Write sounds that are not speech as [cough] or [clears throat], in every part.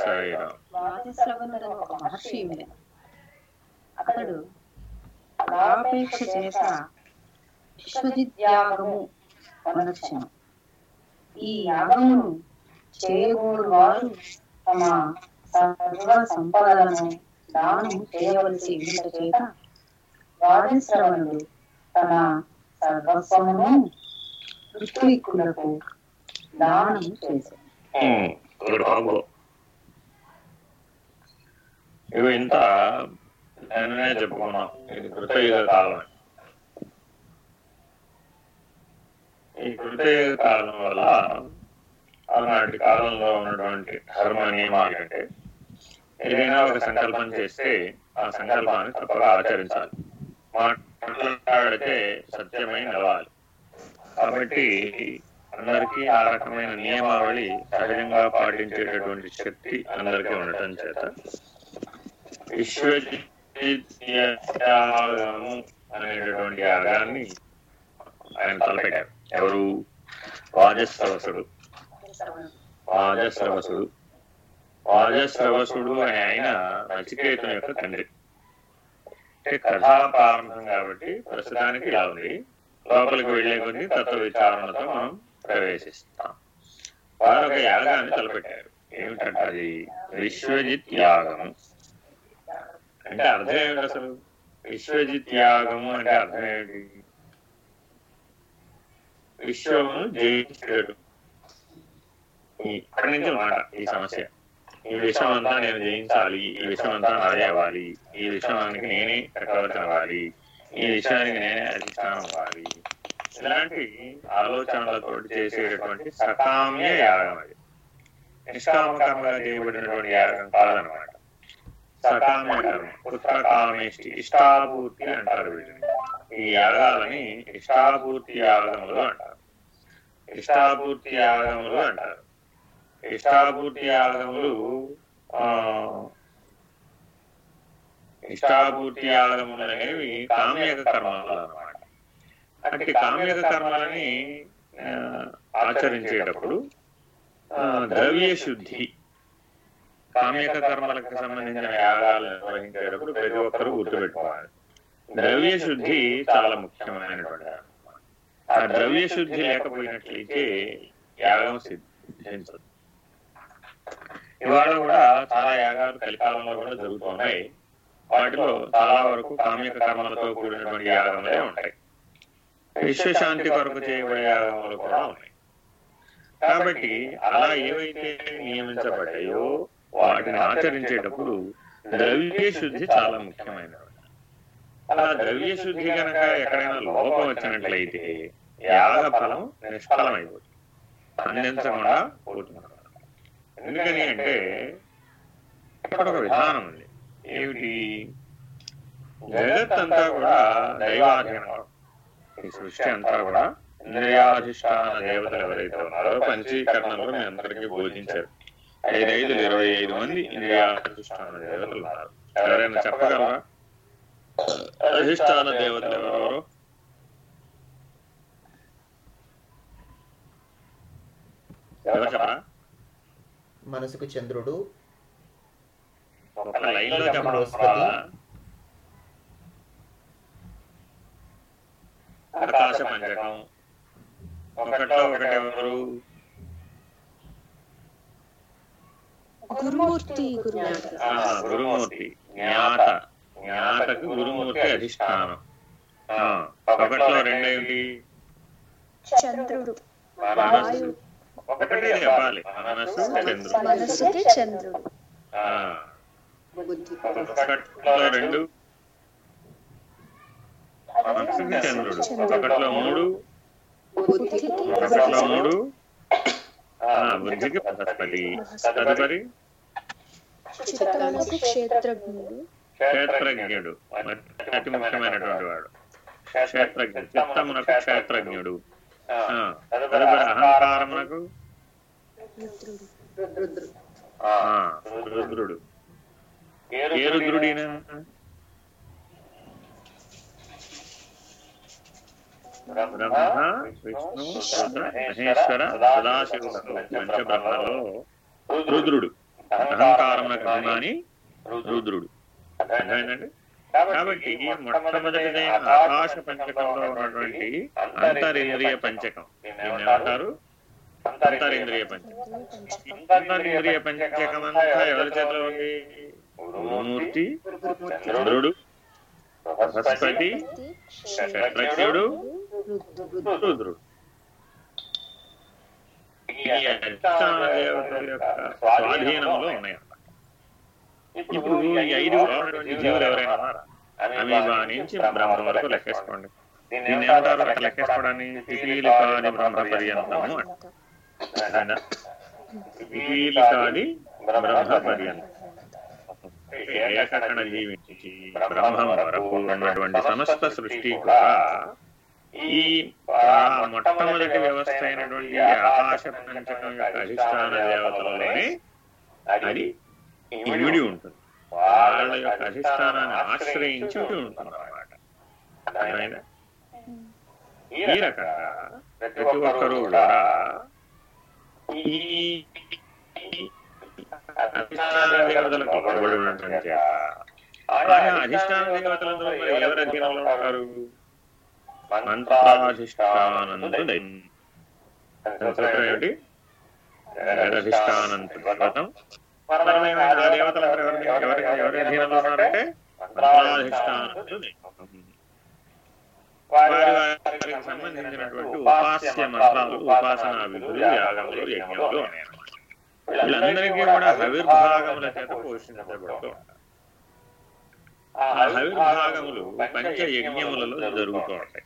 సాయిరామ్ వాదిశ్రవణుడు ఒక మహర్షి అతడు ఫలాపేక్ష చేత విశ్వజిత్యాగము అనొచ్చును. ఈ యాగమును చేయగోరు వారు తమ సర్వ సంపదలను దానం చేయవలసి ఉంట చేత వాదిశ్రవణుడు తన సర్వస్వమును ఋత్విక్కులకు దానం చేశాడు ఇవి ఇంత నిన్ననే చెప్పుకున్నాం ఇది కృతయుగ కాలం ఈ కృతయుగ కాలం వల్ల ఆనాటి కాలంలో ఉన్నటువంటి ధర్మ నియమాలు అంటే ఏదైనా ఒక సంకల్పం చేస్తే ఆ సంకల్పాన్ని తప్పగా ఆచరించాలి. మాట్లాడితే సత్యమై నిలవాలి కాబట్టి అందరికీ ఆ రకమైన నియమావళి సహజంగా పాటించేటటువంటి శక్తి అందరికీ ఉండటం చేత. విశ్వజిత్యాగము అనేటటువంటి యాగాన్ని ఆయన తలపెట్టారు. ఎవరు? వాజశ్రవసుడు వాజశ్రవసుడు వాజశ్రవసుడు అనే ఆయన నచికేతుని యొక్క తండ్రి. అంటే కథా ప్రారంభం కాబట్టి ప్రస్తుతానికి ఇలా ఉంది. లోపలికి వెళ్ళే కొన్ని తత్వ విచారణతో మనం ప్రవేశిస్తాం. వారు ఒక యాగాన్ని తలపెట్టారు. ఏమిటంటే అది? విశ్వజిత్ యాగం. అంటే అర్థం ఏమిటి అసలు విశ్వజిత్ యాగము అంటే అర్థం ఏమిటి విశ్వమును జయించేటు ఇక్కడి నుంచి మాట ఈ సమస్య. ఈ విషయం అంతా నేను జయించాలి ఈ విషయం అంతా నాదే అవ్వాలి ఈ విషయానికి నేనే చక్రవర్తి అవ్వాలి ఈ విషయానికి నేనే అధిష్టానం అవ్వాలి. ఇలాంటి ఆలోచనలతో చేసేటటువంటి సకామ్య యాగం అది. నిష్కామకంగా చేయబడినటువంటి యాగం కాదనమాట సకామ్య కర్మ పుత్రకామేష్టి ఇష్టాభూర్తి అంటారు వీటిని. ఈ యాగాలని ఇష్టాభూర్తి యాగములు అంటారు. ఇష్టాభూర్తి యాగములు అంటారు. ఇష్టాభూర్తి యాగములు ఆ యాగములు అనేవి కామ్యక కర్మాలు అనమాట అంటే కామ్యక కర్మాలని ఆ, ఆచరించేటప్పుడు ఆ, ద్రవ్య శుద్ధి కామ్యక కర్మలకు సంబంధించిన యాగాలు నిర్వహించేటప్పుడు ప్రతి ఒక్కరూ గుర్తుపెట్టుకోవాలి. ద్రవ్య శుద్ధి చాలా ముఖ్యమైనటువంటి ఆ ద్రవ్య శుద్ధి లేకపోయినట్లయితే యాగం సిద్ధించదు. ఇవాళ కూడా చాలా యాగాలు కలికాలంలో కూడా జరుగుతున్నాయి. వాటిలో చాలా వరకు కామ్యక కర్మలతో కూడినటువంటి యాగములే ఉంటాయి. విశ్వశాంతి కొరకు చేయబడే యాగములు కూడా ఉన్నాయి. కాబట్టి అలా ఏవైతే నియమించబడ్డాయో వాటిని ఆచరించేటప్పుడు ద్రవ్య శుద్ధి చాలా ముఖ్యమైనది. అలా ద్రవ్య శుద్ధి కనుక ఎక్కడైనా లోపం వచ్చినట్లయితే యాగ ఫలం నిష్ఫలమైపోతుంది. అందించకుండా పోతున్నారు ఎందుకని అంటే ఇక్కడ ఒక విధానం ఉంది. ఏమిటి? జగత్ అంతా కూడా దైవాధీనం ఈ సృష్టి అంతా కూడా ఇంద్రియాధిష్టాన దేవతలు ఎవరైతే ఉన్నారో పంచీకరణలో మీ అందరికీ బోధించారు. ఐదైదు ఇరవై ఐదు మంది ఇంద్రియాధిష్టాన దేవతలు ఉన్నారు. ఎవరైనా చెప్పగలరా? అధిష్టాన దేవతలు ఎవరెవరు? మనసుకు చంద్రుడు. ఒక లైన్లో చెప్పడం వస్తుందా ఆకాశ పంచకం. ఒకటిలో ఒకటి ఎవరు? గురుమూర్తి గురునాథ ఆ, గురుమూర్తి. జ్ఞాత. జ్ఞాతకు గురుమూర్తి అధిష్టానం. ఒకటిలో రెండేమిటి? చంద్రుడు. మనస్సు ఒకటే చెప్పాలి. మనస్సు చంద్రుడు. మనస్సుకి చంద్రుడు. ఒకటిలో రెండు. మనస్సుకి చంద్రుడు. ఒకటిలో మూడు. బుద్ధికి ఒకటిలో మూడు. బృహస్పతి. తదుపరి క్షేత్రజ్ఞుడు. క్షేత్రజ్ఞుడు. అతి ముఖ్యమైనటువంటి వాడు. క్షేత్రజ్ఞుడు. చిత్తమునకు క్షేత్రజ్ఞుడు. ఆ, తదుపరి అహంకారమునకు? రుద్రుడు. ఏ రుద్రుడినా బ్రహ్మ విష్ణు మహేశ్వర సదాశివుడు పంచబ్రహ్మలో రుద్రుడు. అహంకారమునకు అభిమాని రుద్రుడు. అర్థమైందండి? కాబట్టి మొట్టమొదటిదైన ఆకాశ పంచకంలో ఉన్నటువంటి అంతరింద్రియ పంచకం. దీన్ని ఏమంటారు అంతరింద్రియ పంచకం. అంతరింద్రియ పంచకం అంతా ఎవరి చేతిలో ఉంది? గురుమూర్తి చంద్రుడు. బృహస్పతి. శత్రుడు రుద్రుడు ఈ అధిష్టాన దేవతల యొక్క స్వాధీనంలో ఉన్నాయి ఇప్పుడు ఈ ఐదు ఉన్నటువంటి జీవులు ఎవరైనా ఉన్నారా అమీబా నుంచి బ్రహ్మ వరకు లెక్కేసుకోండి దీన్ని ఏమంటారు అట్లా లెక్కేసుకోవడాన్ని పిపీలికాది బ్రహ్మ పర్యంతము అంటారు పిపీలికాది బ్రహ్మ పర్యంతం ఏకకణ జీవించి బ్రహ్మం వరకు ఉన్నటువంటి సమస్త సృష్టి కూడా ఈ మొట్టమొదటి వ్యవస్థ అయినటువంటి ఆకాశ పంచకం యొక్క అధిష్టాన దేవతలలోనే అది ఇమిడి ఉంటుంది. వాళ్ళ యొక్క అధిష్టానాన్ని ఆశ్రయించి ఉంటుంది? ఈ రకంగా ప్రతి ఒక్కరూ కూడా ఈ అధిష్టాన దేవతలకు లోబడి ఉండటం చేత అధిష్టాన దేవతలందరూ మరి ఎవరి అధీనంలో ఉంటారు? మంత్రాధిష్టానంతుడై ఏమిటి ఎవరి ఎవరి అధీనంలో ఉన్నారంటే వారి వారికి సంబంధించినటువంటి ఉపాస్య మంత్రాలు ఉపాసనా విధులు యాగములు యజ్ఞములు వీళ్ళందరికీ కూడా హవిర్భాగముల చేత పోషించబడుతూ ఆ హవిర్భాగములు పంచ యజ్ఞములలో జరుగుతూ ఉంటాయి.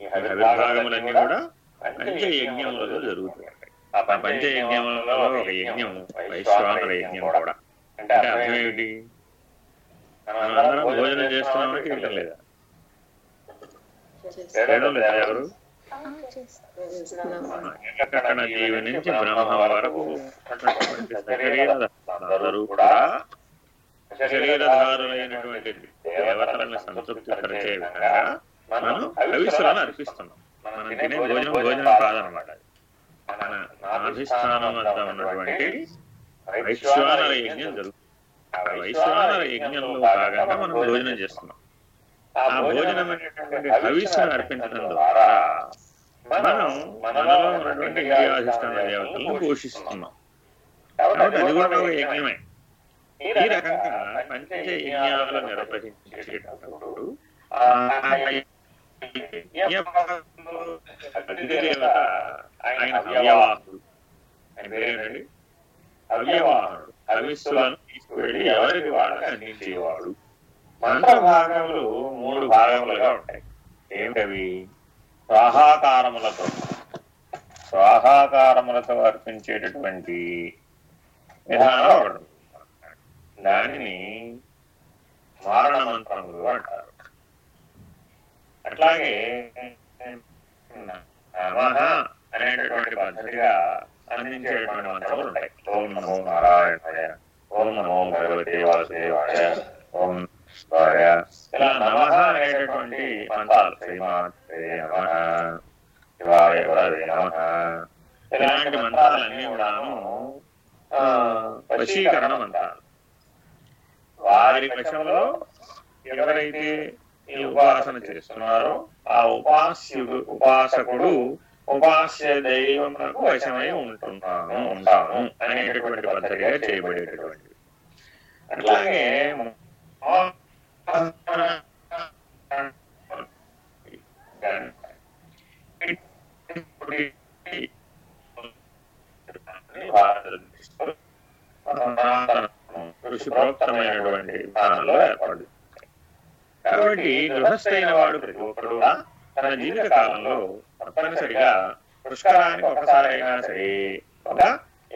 హవిర్భాగములన్నీ కూడా పంచ యజ్ఞములలో జరుగుతూ ఉంటాయి ఆ పంచ యజ్ఞములలో ఒక యజ్ఞం వైశ్వానర యజ్ఞం కూడా. అంటే అర్థం ఏమిటి మనం అందరం భోజనం చేస్తున్నామని తింటం లేదా చేయడం లేదా ఎవరు ఎక్కడ జీవి నుంచి బ్రహ్మ వరకు శరీరధారులందరూ కూడా శరీరధారులైనటువంటి దేవతలను సంతృప్తి పరిచే విధంగా మనం హవిస్సులను అర్పిస్తున్నాం. మనం తినే భోజనం భోజనం కాదనమాట అది. మన నాభిస్థానం వద్ద ఉన్నటువంటి వైశ్వానర యజ్ఞం జరుగుతుంది. ఆ వైశ్వానర యజ్ఞంలో భాగంగా మనం భోజనం చేస్తున్నాం. ఆ భోజనం అనేటువంటి హవిస్సును అర్పించడం ద్వారా మనం మనలో ఉన్నటువంటి ఇంద్రియాధిష్టాన దేవతలను పోషిస్తున్నాం. కాబట్టి అది కూడా ఒక యజ్ఞమే. ఈ రకంగా పంచ యజ్ఞాలను నిర్వహించేటప్పుడు అగ్నిదేవత ఆయన అవ్యవాహుడు ఆయన పేరేంటండి అవ్యవాహుడు హవిస్సులను తీసుకువెళ్ళి ఎవరికి వాళ్ళకి అందించేవాడు మంత్ర భాగములు మూడు భాగములుగా ఉంటాయి ఏమిటవి స్వాహాకారములతో స్వాహాకారములతో అర్పించేటటువంటి విధానం ఒకటి దానిని మారణ మంత్రములు అంటారు. అట్లాగే నమః అనేటటువంటి పద్ధతిగా అందించేటువంటి మంత్రములు ఉంటాయి. ఓం నమో నారాయణ ఓం నమో భగవతే వాసుదేవాయ ఓం శివాయ ఇలా నమః అనేటటువంటి మంత్రాలు శ్రీమాత్రే నమః శివాయ వరదే ఇలాంటి మంత్రాలన్నీ కూడాను ఆ, వశీకరణ మంత్రాలు. వారి పక్షంలో ఎవరైతే ఈ ఉపాసన చేస్తున్నారో. ఆ ఉపాస్యుడు ఉపాసకుడు ఉపాస్య దైవమునకు వశమై ఉంటున్నాను ఉంటాను అనేటటువంటి పద్ధతిగా చేయబడేటటువంటి అట్లాగే కృషి ప్రోక్తమైనటువంటి విధానంలో ఏర్పడింది కాబట్టి గృహస్థైన వాడు ప్రతి ఒక్కడు కూడా తన జీవిత కాలంలో తప్పనిసరిగా పుష్కరానికి ఒకసారైనా సరే ఒక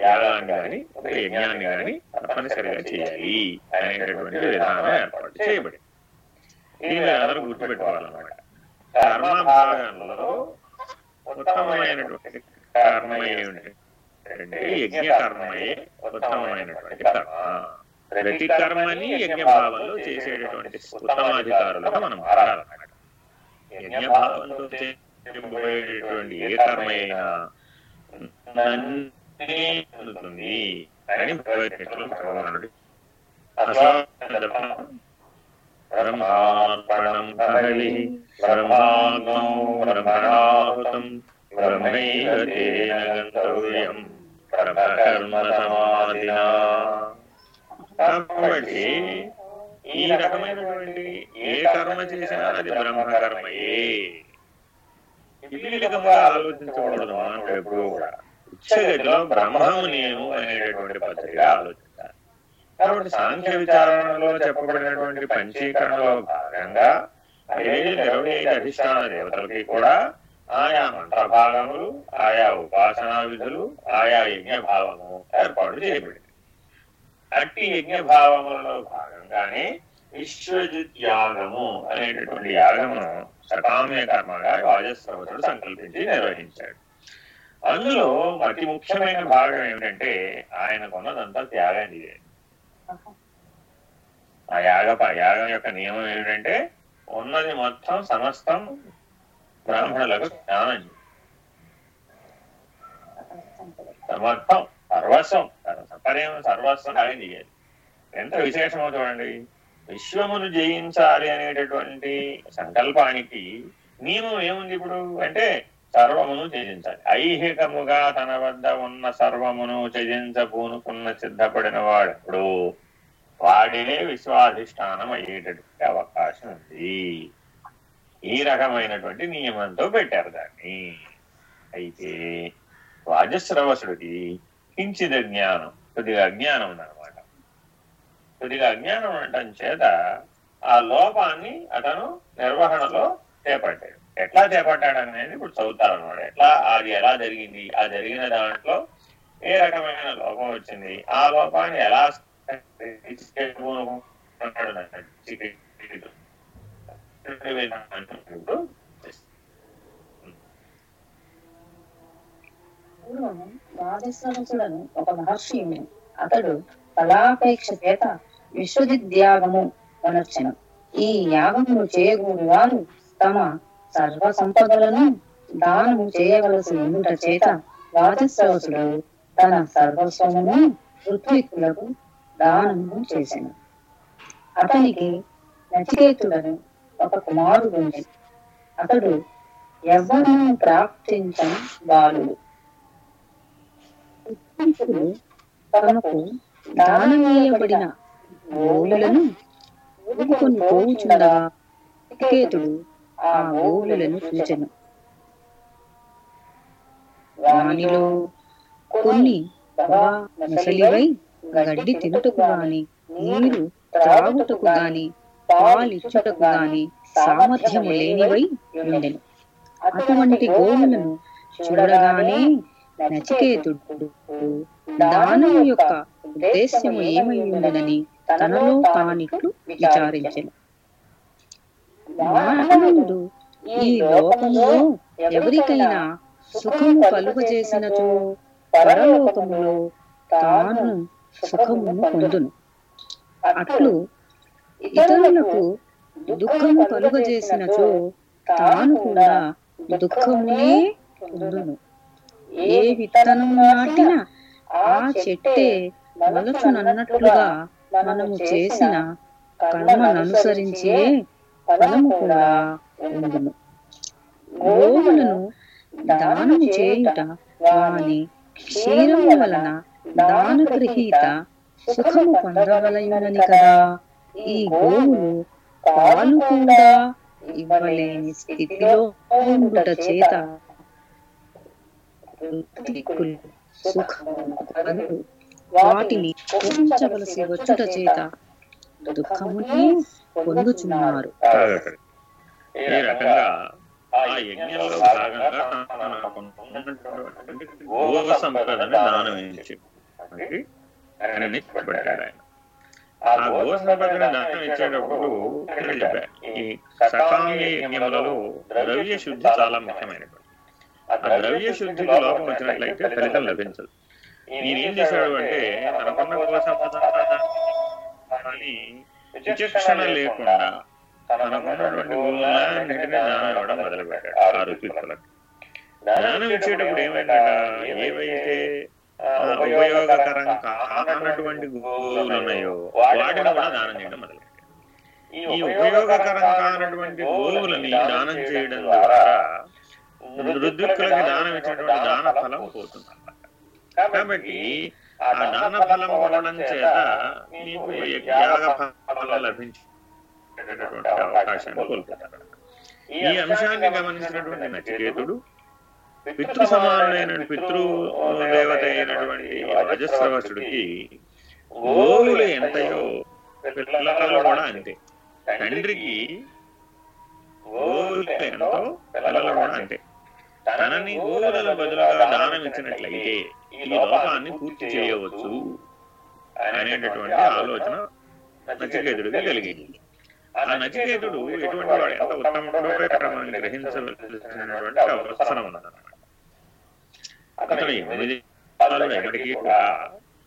యాగాన్ని గాని ఒక యజ్ఞాన్ని గాని తప్పనిసరిగా చేయాలి అనేటటువంటి విధానం ఏర్పాటు చేయబడింది. దీన్ని అందరూ గుర్తుపెట్టుకోవాలన్నమాట. కర్మ భాగంలో ఉత్తమమైనటువంటి కర్మ ఏమిటి అంటే యజ్ఞ కర్మయే ఉత్తమమైనటువంటి కర్మ. ప్రతి కర్మని యజ్ఞభావంలో చేసేటటువంటి ఉత్తమాధికారులుగా మనం మారాలన్నమాట యజ్ఞభావంతో చేయబోయేటటువంటి ఏ కర్మ అయినా నన్నే అని భగవద్గీతలో భగవానుడు బ్రహ్మార్పణం బలి బ్రహ్మాగ్నౌ బ్రహ్మణాహుతం బ్రహ్మైవ తేన గంతవ్యం బ్రహ్మకర్మ సమాధినా. కాబట్టి ఈ రకమైనటువంటి ఏ కర్మ చేసినా అది బ్రహ్మకర్మయే. విపరీతముగా ఆలోచించకూడదు మానవుడు ఎప్పుడూ కూడా. ఉచ్చగతిలో బ్రహ్మము నేను అనేటటువంటి పద్ధతిగా ఆలోచించాలి కాబట్టి సాంఖ్య విచారణలో చెప్పబడినటువంటి పంచీకరణలో భాగంగా ఐదు ఇరవై ఐదు అధిష్టాన దేవతలకి కూడా ఆయా మంత్ర భాగములు ఆయా ఉపాసనా విధులు ఆయా యజ్ఞ భావము ఏర్పాటు చేయబడింది అట్టి యజ్ఞభావములలో భాగంగానే విశ్వజిత్ యాగము అనేటటువంటి యాగమును సకామ్య కర్మగా వాజస్రవతుడు సంకల్పించి నిర్వహించాడు. అందులో అతి ముఖ్యమైన భాగం ఏమిటంటే ఆయనకున్నదంతా త్యాగం చేయాలి ఆ యాగ యాగం యొక్క నియమం ఏమిటంటే ఉన్నది మొత్తం సమస్తం బ్రాహ్మణులకు జ్ఞానం. మొత్తం పర్వసం సపర్యం సర్వస్వం త్యాగం చేయాలి ఎంత విశేషమో చూడండి. విశ్వమును జయించాలి అనేటటువంటి సంకల్పానికి నియమం ఏముంది ఇప్పుడు? అంటే సర్వమును త్యజించాలి. ఐహికముగా తన వద్ద ఉన్న సర్వమును త్యజించబూనుకున్న సిద్ధపడిన వాడెప్పుడు వాడినే విశ్వాధిష్టానం అయ్యేటటువంటి అవకాశం ఉంది. ఈ రకమైనటువంటి నియమంతో పెట్టారు దాన్ని. అయితే వాజశ్రవసుడికి కించిద జ్ఞానం కొద్దిగా అజ్ఞానం అనమాట కొద్దిగా అజ్ఞానం ఉండటం చేత ఆ లోపాన్ని అతను నిర్వహణలో చేపట్టాడు. ఎట్లా చేపట్టాడు అనేది ఇప్పుడు చదువుతారు అనమాట. ఎట్లా అది ఎలా జరిగింది ఆ జరిగిన దాంట్లో ఏ రకమైన లోపం వచ్చింది ఆ లోపాన్ని ఎలా ఇప్పుడు పూర్వం రాజశ్రవసుడను ఒక మహర్షి అతడు కళాపేక్ష చేత విశ్వజిద్యాగము కొనర్చిన. ఈ యాగమును చేయగూడు వారు తమ సర్వ సంపదలను దానము చేయవలసి ఉంట చేత రాజశ్రవసుడు తన సర్వస్వమును ఋత్విక్కులకు దానము చేసెను. అతనికి నచికేతుడను ఒక కుమారుడు ఉంది అతడు ఎవరు ప్రాప్తించని బాలుడు. ఇప్పుడు తమకు దానమేయబడిన గోవులను ఊపుకొని పోవుచుండగా కేతుడు ఆ గోవులను చూచెను. వానిలో కొన్ని బాగా ముసలివై గడ్డి తినుటకు గాని నీరు త్రాగుటకు గాని పాలిచ్చుటకు గాని సామర్థ్యము లేనివై ఉండెను. అటువంటి గోవులను చూడగానే నచికేతుడు దానం యొక్క ఉద్దేశ్యము ఏమై ఉండదని తనలో తానిట్లు విచారించను. మానవుడు ఈ లోకంలో ఎవరికైనా సుఖము కలుగజేసినచో పరలోకములో తాను సుఖమును పొందును. అట్లు ఇతరులకు దుఃఖము కలుగజేసినచో తాను కూడా దుఃఖమునే పొందును. ఏ విత్తనం నాటినా ఆ చెట్టే మలచునన్నట్లుగా మనము చేసిన కర్మననుసరించే ఫలము కూడా ఉండును. గోవులను దానము చేయుట వాని క్షీరము వలన దాన గ్రహీత సుఖము పొందవలయునని కదా. ఈ గోవులు పాలు కూడా ఇవ్వలేని స్థితిలో ఉండుట చేత వాటిని పూజించవలసి వచ్చుట చేత దుఃఖమునే పొందుచున్నారు. ఈ రకంగా ఆ యజ్ఞంలో భాగంగా గోవ సంపదని దానం ఇచ్చి ఆయనని పెట్టాడు ఆయన. ఆ గోవ సంపదని దానం ఇచ్చేటప్పుడు చెప్పారు. ఈ సకామ్య యజ్ఞములలో ద్రవ్య శుద్ధి చాలా ముఖ్యమైనటువంటి ఆ ద్రవ్య శుద్ధికి లోపం వచ్చినట్లయితే ఫలితం లభించదు. నేనేం చేశాడు అంటే తనకున్న సంపదని విచక్షణ లేకుండా తనకున్నటువంటి గోవులన్నింటినీ దానం ఇవ్వడం మొదలుపెట్టాడు ఆ ఋతులకు దానం ఇచ్చేటప్పుడు ఏమైందట? ఏవైతే ఆ, ఉపయోగకరం కాక కానటువంటి గోవులు ఉన్నాయో వాటిని కూడా దానం చేయడం మొదలెట్టాడు ఈ ఉపయోగకరం కానటువంటి గోవులని దానం చేయడం ద్వారా రుద్రుక్కులకి దానం ఇచ్చినటువంటి దాన ఫలం పోతుంది. కాబట్టి ఆ దాన ఫలం పోవడం చేత మీకు యాగ ఫలం లభించేటటువంటి అవకాశాన్ని కోల్పోతారు. ఈ అంశాన్ని గమనించినటువంటి నచికేతుడు పితృ సమానుడైన పితృ దేవత అయినటువంటి రజస్రవసుడికి గోవులు ఎంతయో పిల్లలు కూడా అంతే. తండ్రికి గోవులు ఎంతో పిల్లలు కూడా అంతే. తనని గోవుల బదులుగా దానం ఇచ్చినట్లయితే ఈ లోపాన్ని పూర్తి చేయవచ్చు అనేటటువంటి ఆలోచన నచికేతుడికి కలిగింది. ఆ నచికేతుడు ఎటువంటి వాడు? ఎంత ఉత్తముడో క్రమాన్ని గ్రహించవలసినటువంటి అవసరం ఉన్నదన్నమాట అతడు ఎనిమిది ఎప్పటికీ కూడా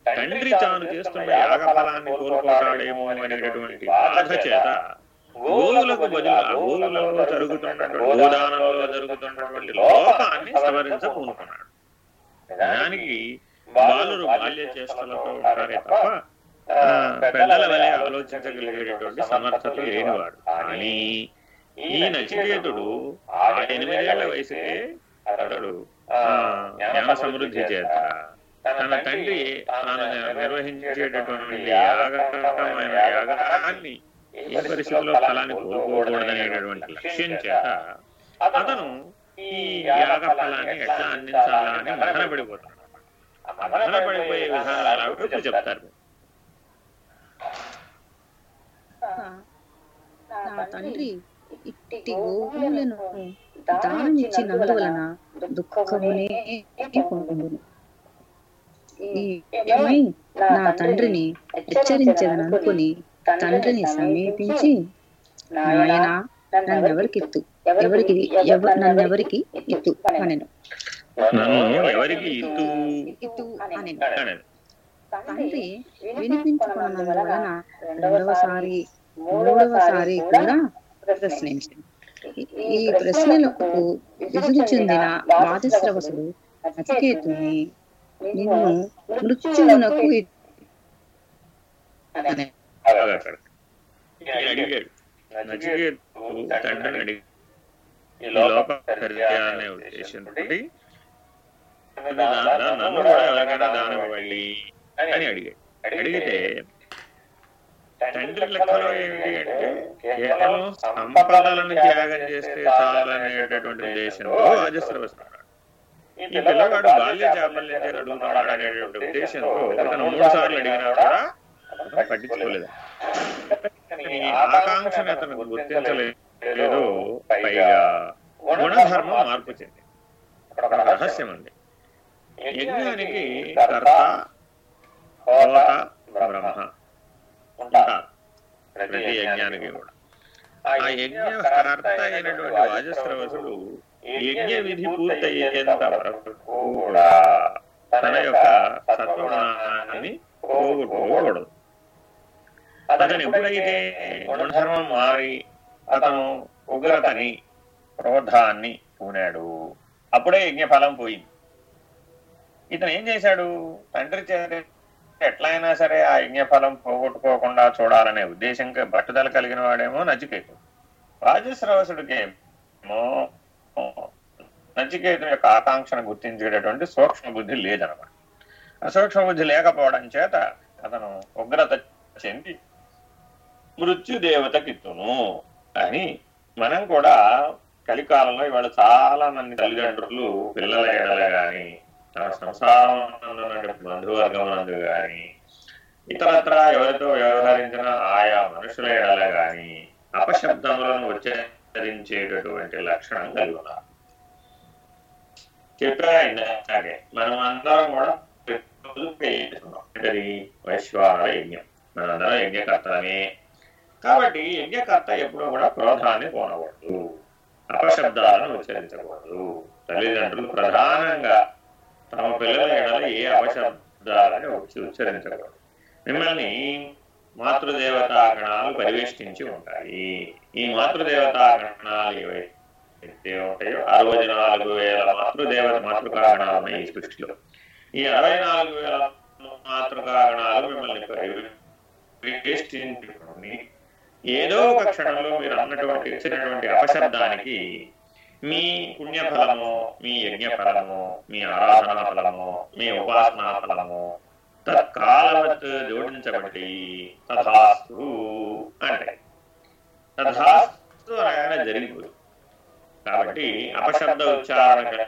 తండ్రి తాను చేస్తున్న యాగ ఫలాన్ని కోల్పోతాడేమో అనేటటువంటి బాధ చేత గోవులకు బదులు ఆ గోవులలో జరుగుతున్నటువంటి గోదానంలో జరుగుతున్నటువంటి లోపాన్ని సవరించకూనుకున్నాడు. దానికి బాలురు బాల్య చేష్టలతో ఉంటారే తప్ప పెద్దల వలె ఆలోచించగలిగేటటువంటి సమర్థత లేనివాడు. కానీ ఈ నచికేతుడు ఆ ఎనిమిదేళ్ళ వయసుకే అతడు ఆ, జ్ఞాన సమృద్ధి చేత తన తండ్రి తాను నిర్వహించేటటువంటి యాగకరమైన యాగాన్ని ఏ పరిస్థితిలో ఫలాన్ని కోల్పోకూడదనేటటువంటి లక్ష్యం చేత అతను ఈ యాగ ఫలాన్ని ఎట్లా అందించాలా అని మదన పడిపోతాడు ఆ మదన పడిపోయే విధానాలు చెప్తారు నా తండ్రి ఇట్టి గోవులను దానం ఇచ్చినందువలన దుఃఖమునే పొందును ఈ విషయమై నా తండ్రిని హెచ్చరించదననుకుని తండ్రిని సమీపించి నాయన నన్నెవరికి ఇత్తు? ఎవరికి ఎవ- నన్నెవరికి ఇత్తు? అనెను. నన్ను ఎవరికి ఇత్తు? ఇత్తు అనెను. అనను. తండ్రి వినిపించుకున్నందువలన రెండవసారి మూడవసారి కూడా ప్రశ్నించింది ఈ ప్రశ్నలకు విసుగు చెందిన వాదిశ్రవసుడు నచికేతుని నిన్ను మృత్యువునకు అలాగే అక్కడ. నచికేతు తండ్రిని అడిగి ఈ లోక అనే ఉద్దేశంతో నన్ను కూడా ఎవరికైనా దానం ఇవ్వండి అని అడిగాడు. అడిగితే తండ్రి లెక్కలో ఏమిటి అంటే కేవలం సంపదలను త్యాగం చేస్తే చాలనేటటువంటి ఉద్దేశంతో రాజశ్రవస్తున్నాడు ఈ పిల్లవాడు బాల్య చాపల్యం అడుగుతున్నాడు అనేటువంటి ఉద్దేశంతో ఇతను మూడు సార్లు అడిగినా కూడా అతను పట్టించుకోలేదు ఈ ఆకాంక్షను అతను గుర్తించలేదు. పైగా గుణధర్మం మార్పు చెంది ఒక రహస్యం ఉంది. యజ్ఞానికి కర్త హోత బ్రహ్మ ఉంటారు. ప్రతి యజ్ఞానికి కూడా. ఆ యజ్ఞ కర్త అయినటువంటి వాజశ్రవసుడు యజ్ఞ విధి పూర్తయ్యేంత వరకు కూడా తన యొక్క సత్వగుణాన్ని పోగొట్టుకోకూడదు. అతను ఎప్పుడైతే గుణధర్మం మారి అతను ఉగ్రతని క్రోధాన్ని పూనాడు. అప్పుడే యజ్ఞఫలం పోయింది. ఇతను ఏం చేశాడు? తండ్రి చేత ఎట్లయినా సరే ఆ యజ్ఞఫలం పోగొట్టుకోకుండా చూడాలనే ఉద్దేశంగా పట్టుదల కలిగిన వాడేమో నచికేతు. రాజశ్రవసుడికేమో నచికేతు యొక్క ఆకాంక్షను గుర్తించేటటువంటి సూక్ష్మ బుద్ధి లేదనమాట. సూక్ష్మ బుద్ధి లేకపోవడం చేత అతను ఉగ్రత చెంది మృత్యుదేవతకిత్తును. అని మనం కూడా కలికాలంలో ఇవాళ చాలా మంది తల్లిదండ్రులు పిల్లల ఎడల గాని తన సంసారం బంధువర్గం నందు గాని ఇతరత్ర ఎవరితో వ్యవహరించిన ఆయా మనుషుల ఎడల గాని అపశబ్దములను ఉచ్చరించేటటువంటి లక్షణం కలిగి ఉన్నారు. మనం అందరం కూడా వైశ్వాన యజ్ఞం. మనందరం యజ్ఞకర్తమే కాబట్టి యజ్ఞకర్త ఎప్పుడూ కూడా క్రోధాన్ని పోనకూడదు. అపశబ్దాలను ఉచ్చరించకూడదు. తల్లిదండ్రులు ప్రధానంగా తమ పిల్లల ఎడల ఏ అపశబ్దాలని ఉచ్చరించకూడదు. మిమ్మల్ని మాతృదేవతాగణాలు పరివేష్టించి ఉంటాయి. ఈ మాతృదేవతాగణాలు ఏవైతే ఉంటాయో అరవై నాలుగు వేల మాతృదేవత మాతృకాగణాలు ఉన్నాయి ఈ సృష్టిలో. ఈ అరవై నాలుగు వేల మాతృకాగణాలు మిమ్మల్ని నిశ్చయించుకోండి ఏదో ఒక క్షణంలో మీరు అన్నటువంటి ఇచ్చినటువంటి అపశబ్దానికి మీ పుణ్యఫలము మీ యజ్ఞ ఫలము మీ ఆరాధన ఫలము మీ ఉపాసనా ఫలము తత్కాలవత్ జోడించబడి తథాస్తు అంటే. తథాస్తు అనగానే జరిగిపోదు. కాబట్టి అపశబ్ద ఉచ్చారణ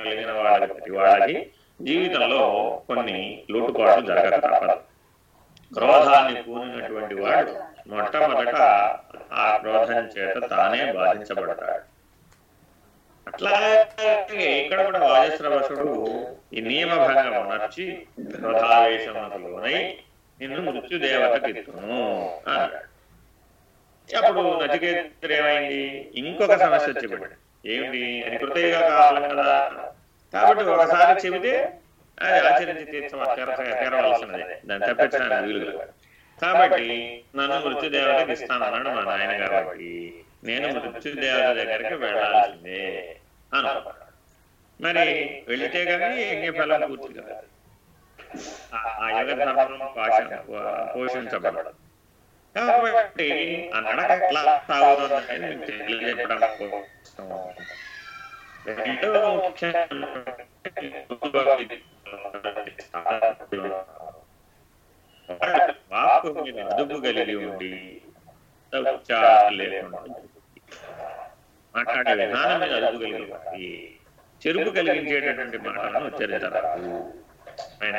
కలిగిన వాళ్ళకి ప్రతి వాళ్ళకి జీవితంలో కొన్ని లోటుపాట్లు జరగక తప్పదు. క్రోధాన్ని పూనినటువంటి వాడు మొట్టమొదట ఆ క్రోధం చేత తానే బాధించబడతాడు. అట్లాగే ఇక్కడ కూడా వాజశ్రవసుడు ఈ నియమభంగం ఉనర్చి క్రోధావేశమునకు లోనై నిన్ను మృత్యుదేవతకిత్తును అన్నాడు. అప్పుడు నచికేతుడు ఏమైంది? ఇంకొక సమస్య వచ్చి ఏమిటి? అది కృతయుగా కాలం కదా. కాబట్టి ఒకసారి చెబితే అది ఆచరించి తీర్చ తీరవలసినదే దాన్ని తప్పించడానికి వీలు కాబట్టి నన్ను మృత్యుదేవతకి ఇస్తానన్నాడు మా నాయన కాబట్టి నేను మృత్యుదేవత దగ్గరికి వెళ్ళాల్సిందే అనుకున్నాడు మరి వెళితే కానీ యజ్ఞఫలం పూర్తి కదా. ఆ యుగ ధర్మం పోషించబడదు. కాబట్టి ఆ నడక ఎట్లా సాగుతుందంటే మీకు తెలియజెప్పడం కోసం. వాక్కు మీద అదుపు కలిగి ఉండి మాట్లాడే విధానం మీద అదుపు కలిగి ఉండి చెరుపు కలిగించేటటువంటి మాటలను ఉచ్చరించరాదు ఆయన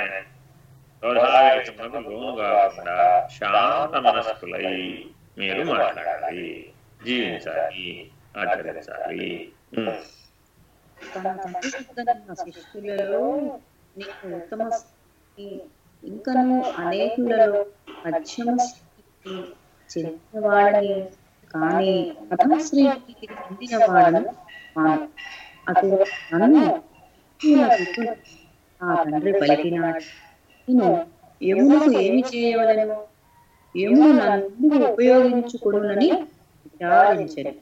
క్రోధావేశములకు లోను కాకుండా శాంత మనస్కులై మీరు మాట్లాడాలి జీవించాలి ఆచరించాలి. తన తండ్రి శిష్యులలో నీకు ఉత్తమ స్థితి, ఇంకను అనేకులలో మధ్యమ స్థితికి చెందినవాడని కానీ పదశ్రీకి చెందిన వాడను కాను. అతడు నన్ను ఆ తండ్రి పలికినాడు నేను యమునకు ఏమి చేయవలను యమును నన్ను ఉపయోగించుకొనునని విచారించను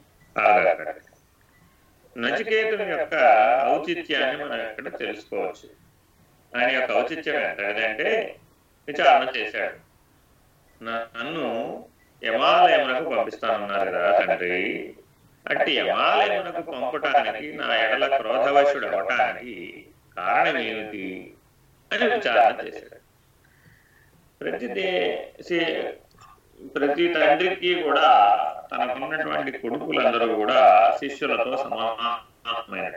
నచికేతుని యొక్క ఔచిత్యాన్ని మనం ఇక్కడ తెలుసుకోవచ్చు. ఆయన యొక్క ఔచిత్యం ఏంటంటే విచారణ చేశాడు. నన్ను యమాలయమునకు పంపిస్తానన్నారు కదా తండ్రి. అట్టి యమాలయమునకు పంపటానికి నా ఎడల క్రోధవశుడు అవటానికి కారణం ఏమిటి? అని విచారణ చేశాడు. ప్రతి ప్రతి తండ్రికి కూడా తనకున్నటువంటి కొడుకులందరూ కూడా శిష్యులతో సమానమైన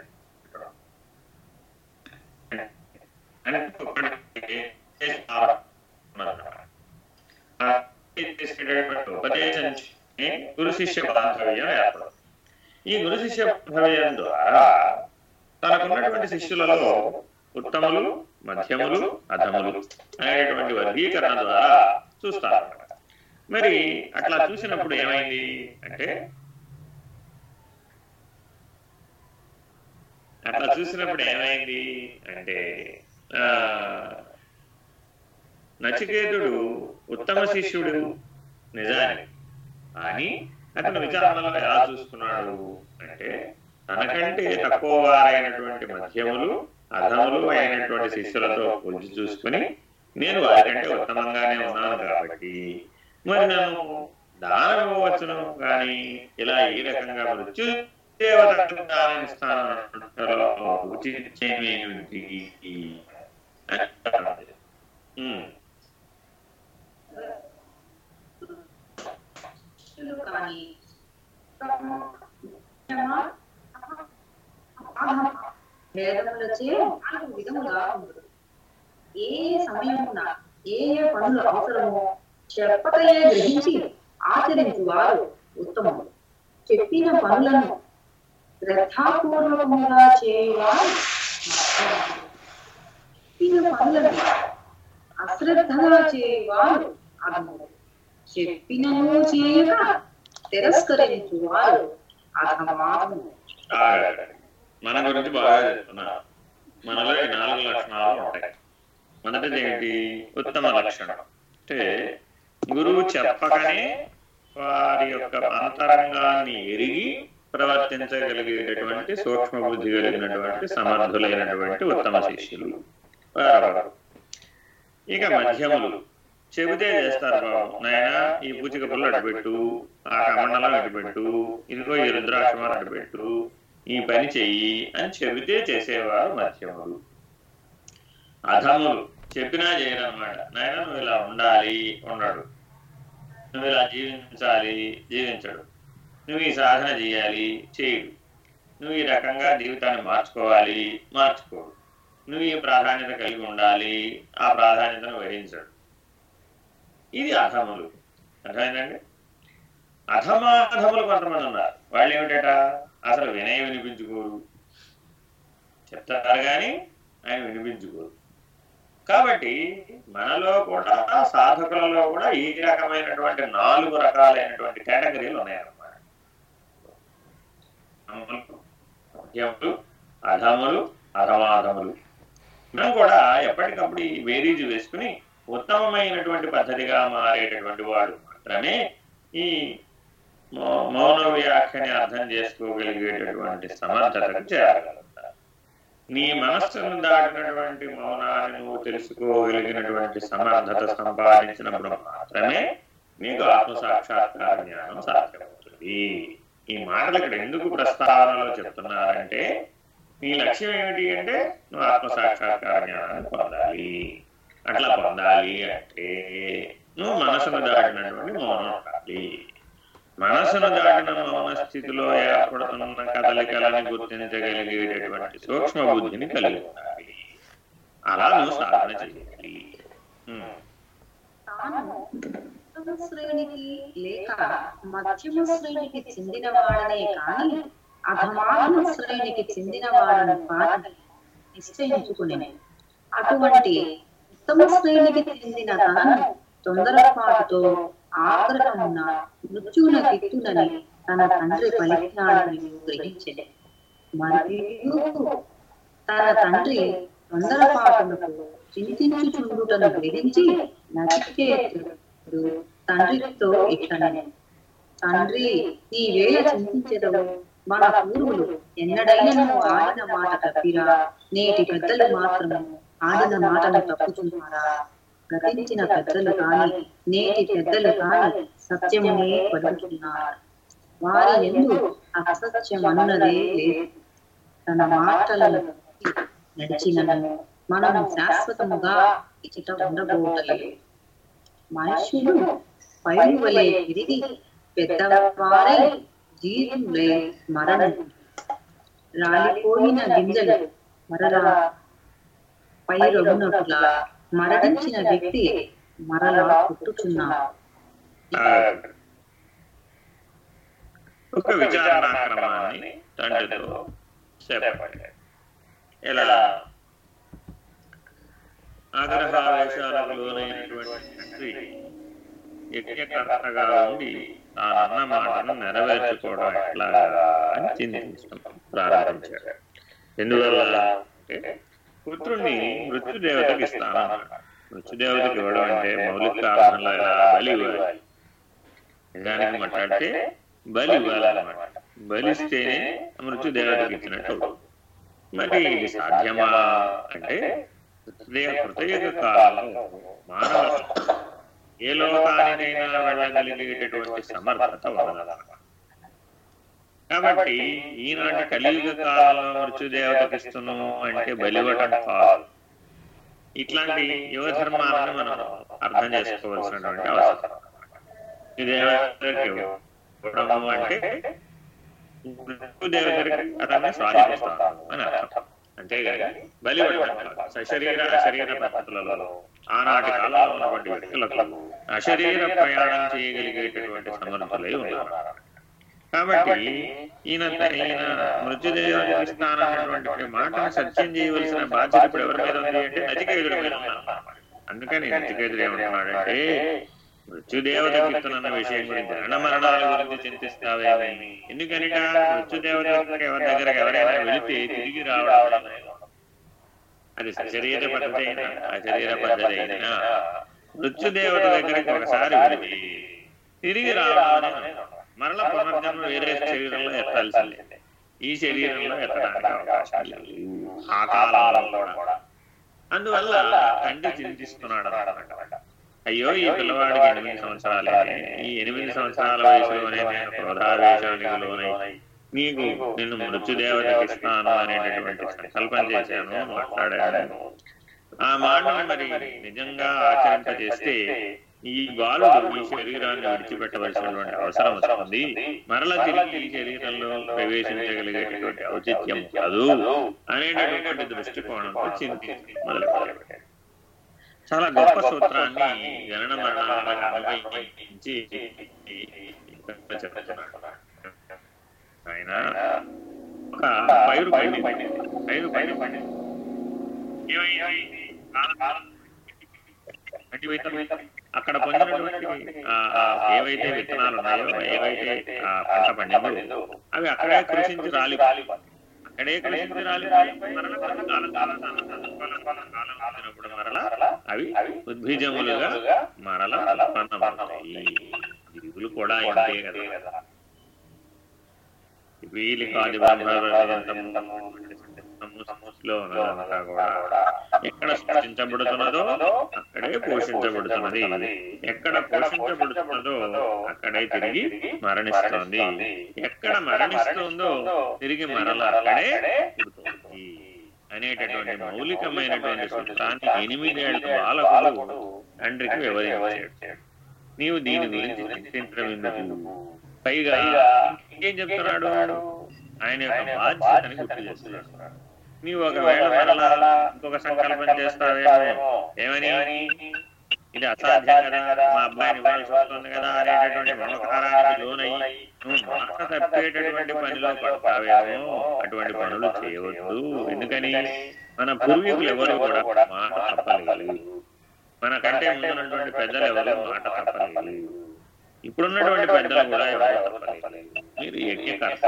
ఉపదేశం గురు శిష్య బాంధవ్యం ఏర్పడుతుంది ఈ గురు శిష్య బాంధవ్యం ద్వారా తనకున్నటువంటి శిష్యులలో ఉత్తములు మధ్యములు అధములు అనేటువంటి వర్గీకరణ ద్వారా చూస్తారు మరి అట్లా చూసినప్పుడు ఏమైంది అంటే అట్లా చూసినప్పుడు ఏమైంది అంటే నచికేతుడు ఉత్తమ శిష్యుడు. నిజానికి కానీ అతను విచారణలో ఎలా చూసుకున్నాడు అంటే తనకంటే తక్కువ వారైనటువంటి మధ్యములు అధములు అయినటువంటి శిష్యులతో పోల్చి చూసుకుని నేను వారికంటే ఉత్తమంగానే ఉన్నాను కాబట్టి మరి నన్ను దానం కానీ ఇలా ఈ రకంగా మృత్యు దేవతకు ఉచితమేమిటి కానీ నాలుగు విధముగా ఏ సమయమున ఏ ఏ పనులు అవసరమో చెప్పకయే గ్రహించి ఆచరించు వారు ఉత్తమము చెప్పిన పనులను శ్రద్ధాపూర్వకంగా చేయవారు చెప్పిన పనులను అశ్రద్ధగా చేయవారు అధములు చెప్పినను చేయక తిరస్కరించు వారు అధమాను మన గురించి బాగా చెప్తున్నారు. మనలో నాలుగు లక్షణాలు ఉంటాయి. మొదటిది ఏంటి ఉత్తమ లక్షణం. అంటే గురువు చెప్పకనే వారి యొక్క అంతరంగాన్ని ఎరిగి ప్రవర్తించగలిగేటటువంటి సూక్ష్మ బుద్ధి కలిగినటువంటి సమర్థులైనటువంటి ఉత్తమ శిష్యులు వారెవరు? ఇక మధ్యములు చెబితే చేస్తారు బాబు నాయన ఈ పూచిక పుల్ల అడ్డుపెట్టు ఆ కమండలం అడ్డుపెట్టు ఇదిగో ఈ రుద్రాక్షమాలు అడ్డుపెట్టు ఈ పని చెయ్యి అని చెబితే చేసేవారు మధ్యములు అధములు చెప్పినా చేయనమాట నాయన నువ్వు ఇలా ఉండాలి ఉండడు నువ్వు ఇలా జీవించాలి? జీవించడు. నువ్వు ఈ సాధన చేయాలి చేయడు. నువ్వు ఈ రకంగా జీవితాన్ని మార్చుకోవాలి మార్చుకోడు నువ్వు ఈ ప్రాధాన్యత కలిగి ఉండాలి ఆ ప్రాధాన్యతను వహించడు. ఇది అధములు. అర్థమైందండి? అధమాధములు కొంతమంది ఉన్నారు. వాళ్ళు ఏమిటట అసలు వినయ వినిపించుకోరు. చెప్తారు కానీ ఆయన వినిపించుకోరు. కాబట్టి మనలో కూడా సాధకులలో కూడా ఈ రకమైనటువంటి నాలుగు రకాలైనటువంటి కేటగిరీలు ఉన్నాయన్నమాట. మధ్యములు అధములు అధమాధములు. మనం కూడా ఎప్పటికప్పుడు ఈ వేరీజు వేసుకుని ఉత్తమమైనటువంటి పద్ధతిగా మారేటటువంటి వాడు మాత్రమే ఈ మౌన వ్యాఖ్యని అర్థం చేసుకోగలిగేటటువంటి సమర్థతకు చేరగలరు నీ మనస్సును దాటినటువంటి మౌనాన్ని నువ్వు తెలుసుకోగలిగినటువంటి సమర్థత సంపాదించినప్పుడు మాత్రమే నీకు ఆత్మసాక్షాత్కార జ్ఞానం సాధ్యమవుతుంది. ఈ మాటలు ఇక్కడ ఎందుకు ప్రస్తావనలో చెప్తున్నారంటే నీ లక్ష్యం ఏమిటి అంటే నువ్వు ఆత్మసాక్షాత్కార జ్ఞానాన్ని పొందాలి. అట్లా పొందాలి అంటే నువ్వు మనసును దాటినటువంటి మౌనం ఉండాలి. మనసును దాటిన మౌన స్థితిలో ఏర్పడుతున్న కదలికలను గుర్తించగలిగేటటువంటి సూక్ష్మ బుద్ధిని కలిగి ఉండాలి. అలా నువ్వు సాధన చేయాలి. శ్రేణికి లేక మధ్యమ శ్రేణికి చెందినవాడనే కాని అధమాన శ్రేణికి చెందినవాడని కాని నిశ్చయించుకునే అటువంటి ఉత్తమ శ్రేణికి చెందిన తనను తొందరపాటుతో ఆగ్రహమున మృత్యున కిట్టునని తన తండ్రి పలికినాడని గ్రహించలే మరియు తన తండ్రి తొందరపాటునకు చింతించుచుండుటను గ్రహించి నచికేతుడు తండ్రితో ఇట్లనే తండ్రి ఈ వేళ చింతించదవు. మన పూర్వులు ఎన్నడైనా ఆడిన మాట తప్పిరా? నేటి పెద్దలు మాత్రము ఆడిన మాటను తప్పుతున్నారా గతించిన పెద్దలు కాని నేటి పెద్దలు కాని సత్యమునే పలుకుతున్నారు. వారి ఎందు అసత్యమన్నదే లేదు. తన మాటలను నడిచినను. మనం శాశ్వతముగా ఇచ్చట ఉండబోటలేదు మనుషులు పైరు వలె తిరిగి పెద్దవారై జీవులై మరణం రాలిపోయిన గింజలు మరలా పైరొన్నట్లా మరణించిన వ్యక్తి మరలా పుట్టుచున్నాడు ఒక విచారణాక్రమాన్ని తండ్రితో చెప్పండి. ఇలా ఆగ్రహావేశాలకు లోనైనటువంటి యజ్ఞకర్తగా ఉండి తానన్న మాటను నెరవేర్చుకోవడం ఎట్లాగా అని చింతించడం ప్రారంభించాడు. ఎందువల్ల? అంటే పుత్రుణ్ణి మృత్యుదేవతకి ఇస్తానన్నాడు మృత్యుదేవతకి ఇవ్వడం అంటే మౌలిక కారణంలో ఇలా బలి ఇవ్వాలి. నిజానికి మాట్లాడితే బలి ఇవ్వాలన్నమాట. బలిస్తేనే మృత్యుదేవతకి ఇచ్చినట్టు అవుతుంది. మరి ఇది సాధ్యమా అంటే హృదయ హృదయ కాలంలో మానవ ఏ లోకానికైనా వెళ్ళగలిగేటటువంటి సమర్థత ఉన్నదన్నమాట కాబట్టి ఈనాటి కలియుగ కాలంలో మృత్యుదేవతకి ఇస్తున్నాము అంటే బలివ్వటం కాదు. ఇట్లాంటి యువ ధర్మాలను మనం అర్థం చేసుకోవాల్సినటువంటి అవసరం. మృత్యుదేవతకి ఇవ్వడము అంటే మృత్యుదేవతకి అతన్ని స్వాధీనిస్తాను అని అర్థం. అంతేగాని బలి ఇవ్వడం కాదు. సశరీర అశరీర పద్ధతులలో ఆనాటి కాలంలో ఉన్నటువంటి వ్యక్తులకు అశరీర ప్రయాణం చేయగలిగేటటువంటి సమర్థులై ఉన్నారు. కాబట్టి ఈయన ఈయన మృత్యుదేవుడికి స్థానమైనటువంటి మాటను సత్యం చేయవలసిన బాధ్యత ఇప్పుడు ఎవరి మీద ఉంది అంటే నచికేతుడి మీద. అందుకని నచికేతుడు ఏమంటున్నాడంటే మృత్యుదేవతకి ఇస్తున్న విషయం గురించి జనన మరణాల గురించి చింతిస్తావేమి ఎందుకనిట మృత్యుదేవతకి ఎవరి దగ్గర ఎవరైనా వెళితే తిరిగి రావడం. అది సశరీర పద్ధతి అయినా అశరీర పద్ధతి అయినా మృత్యుదేవత దగ్గరికి ఒకసారి వెళితే తిరిగి రావడం. మరల పునర్జన్మ వేరే శరీరంలో ఎత్తాల్సిందే. ఈ శరీరంలో ఎత్తడానికి అవకాశం ఆ కాలంలో కూడా. అందువల్ల తండ్రి చింతిస్తున్నాడు అయ్యో ఈ పిల్లవాడికి ఎనిమిది సంవత్సరాలే. ఈ ఎనిమిది సంవత్సరాల వయసులోనే నేను క్రోధావేశానికి లోనై నీకు నిన్ను మృత్యుదేవతకి ఇస్తాను అనేటటువంటి సంకల్పం చేశాను మాట్లాడాను ఆ మాటను మరి నిజంగా ఆచరింపజేస్తే ఈ బాలుడు ఈ శరీరాన్ని విడిచిపెట్టవలసినటువంటి అవసరం వస్తుంది. మరల తిరిగి ఈ శరీరంలో ప్రవేశించగలిగేటటువంటి ఔచిత్యం కాదు అనేటటువంటి దృష్టికోణంతో చింతించి. మొదలుపెట్టాడు చాలా గొప్ప సూత్రాన్ని గణన మరణాలను అన్వయించి చెప్తున్నాడు ఆయన ఒక పైరు పండింది పైరు పండింది ఏమైంది? గడ్డి విత్తనం అక్కడ పొందినటువంటి ఏవైతే విత్తనాలు ఉన్నాయో ఏవైతే పంట పండిందో అవి అక్కడే కృషించి రాలి. అక్కడే కృషించి రాలి. మరల కాలం కాలం కాలం వచ్చినప్పుడు మరల అవి ఉద్భిజములుగా మరల ఉత్పన్నమవుతాయి. జీవులు కూడా ఇంతే కదా. వీలి కాదు బ్రహ్మ లో ఉన్నదంతా కూడా ఎక్కడ సృష్టించబడుతున్నదో అక్కడే పోషించబడుతున్నది. ఎక్కడ పోషించబడుతున్నదో అక్కడే తిరిగి మరణిస్తోంది. ఎక్కడ మరణిస్తుందో తిరిగి మరల అక్కడే పుడుతోంది. అనేటటువంటి మౌలికమైనటువంటి సూత్రాన్ని ఎనిమిదేళ్ళ బాలకుడు తండ్రికి వివరించాడు. నీవు దీని గురించి చింతించడం ఎందుకు పైగా ఏం చెప్తున్నాడు? ఆయన యొక్క బాధ్యతని గుర్తు చేస్తున్నాడు. నీవు ఒకవేళ మరలా ఇంకొక సంకల్పం చేస్తావేమో ఏమని? ఇది అసాధ్యం కదా. మా అబ్బాయిని ఇవ్వాల్సి వస్తుంది కదా అనేటటువంటి మమకారానికి లోనయ్యి నువ్వు మాట తప్పేటటువంటి పనిలో పడతావేమో. అటువంటి పనులు చేయవద్దు ఎందుకని? మన పూర్వీకులు ఎవరు కూడా మాట తప్పలేదు. మనకంటే ముందున్నటువంటి పెద్దలు ఎవరు? మాట తప్పలేదు. ఇప్పుడున్నటువంటి పెద్దలు కూడా ఎవరు? తప్పలేదు. మీరు యజ్ఞకర్త.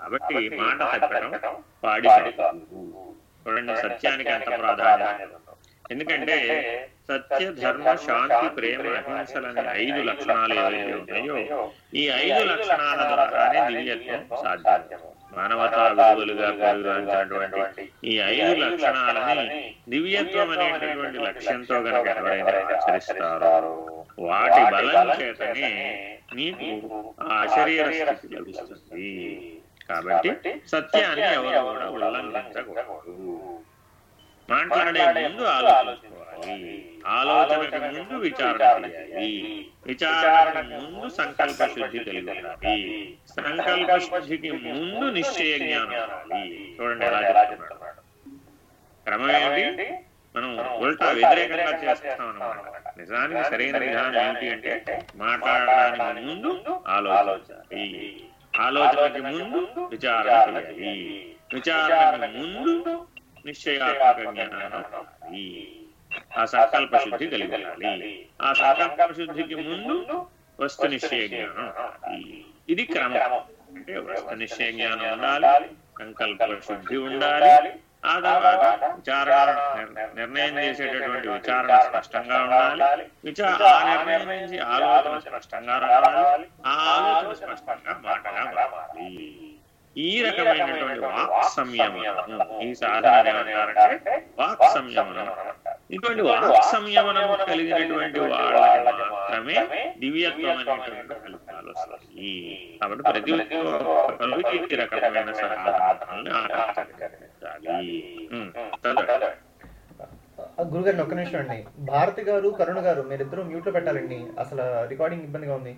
కాబట్టి మాట తప్పడం పాడి. చూడండి సత్యానికి ఎంత ప్రాధాన్యత ఎందుకంటే సత్య ధర్మ శాంతి ప్రేమ అహింసలనే ఐదు లక్షణాలు ఏవైతే ఉన్నాయో ఈ ఐదు లక్షణాల ద్వారానే దివ్యత్వం సాధ్యం మానవతా విలువలుగా పేరుగాంచినటువంటి ఈ ఐదు లక్షణాలని దివ్యత్వం అనేటటువంటి లక్ష్యంతో గనక ఎవరైనా ఆచరిస్తారో వాటి బలం చేతనే నీకు ఆ శరీర స్థితి లభిస్తుంది కాబట్టి సత్యాన్ని ఎవరు కూడా ఉల్లంఘించకూడదు. మాట్లాడే ముందు ఆలోచించుకోవాలి. ఆలోచనకి ముందు విచారణ చేయాలి. విచారణకు ముందు సంకల్ప శుద్ధి కలిగి ఉండాలి సంకల్ప శుద్ధికి ముందు నిశ్చయ జ్ఞానం ఉండాలి. చూడండి ఎలా చెప్తున్నాడు. క్రమం ఏంటి? మనం ఉల్టా వ్యతిరేకంగా చేస్తాం అన్నమాట. నిజానికి సరైన విధానం ఏంటి అంటే మాట్లాడడానికి ముందు ఆలోచించాలి. ఆలోచనకి ముందు విచారణ చేయాలి విచారణకి ముందు నిశ్చయాత్మక జ్ఞానం. ఆ సంకల్ప శుద్ధి కలిగి ఉండాలి. ఆ సంకల్ప శుద్ధికి ముందు వస్తు నిశ్చయ జ్ఞానం ఇది క్రమం. అంటే వస్తు నిశ్చయ జ్ఞానం ఉండాలి సంకల్ప శుద్ధి ఉండాలి ఆ తర్వాత విచారణ నిర్ణయం చేసేటటువంటి విచారణ స్పష్టంగా ఉండాలి. విచార ఆ నిర్ణయం నుంచి ఆలోచన స్పష్టంగా రావాలి. ఆ ఆలోచన స్పష్టంగా మాటగా మారాలి. ఈ రకమైనటువంటి వాక్ సంయమనం ఈ సాధన ఏమంటారంటే వాక్ సంయమనం. ఇటువంటి వాక్ సంయమనం కలిగినటువంటి వాళ్ళకి మాత్రమే దివ్యత్వం అనేటువంటి ఫలితాలు వస్తాయి. కాబట్టి ప్రతి ఒక్కరు ఈ రకమైన సాధనల్ని ఆచరించాలి గురుగారిని ఒక్క నిమిషం అండి. భారతి గారు కరుణ గారు మీరిద్దరూ మ్యూట్లో పెట్టాలండి. అసలు రికార్డింగ్ ఇబ్బందిగా ఉంది.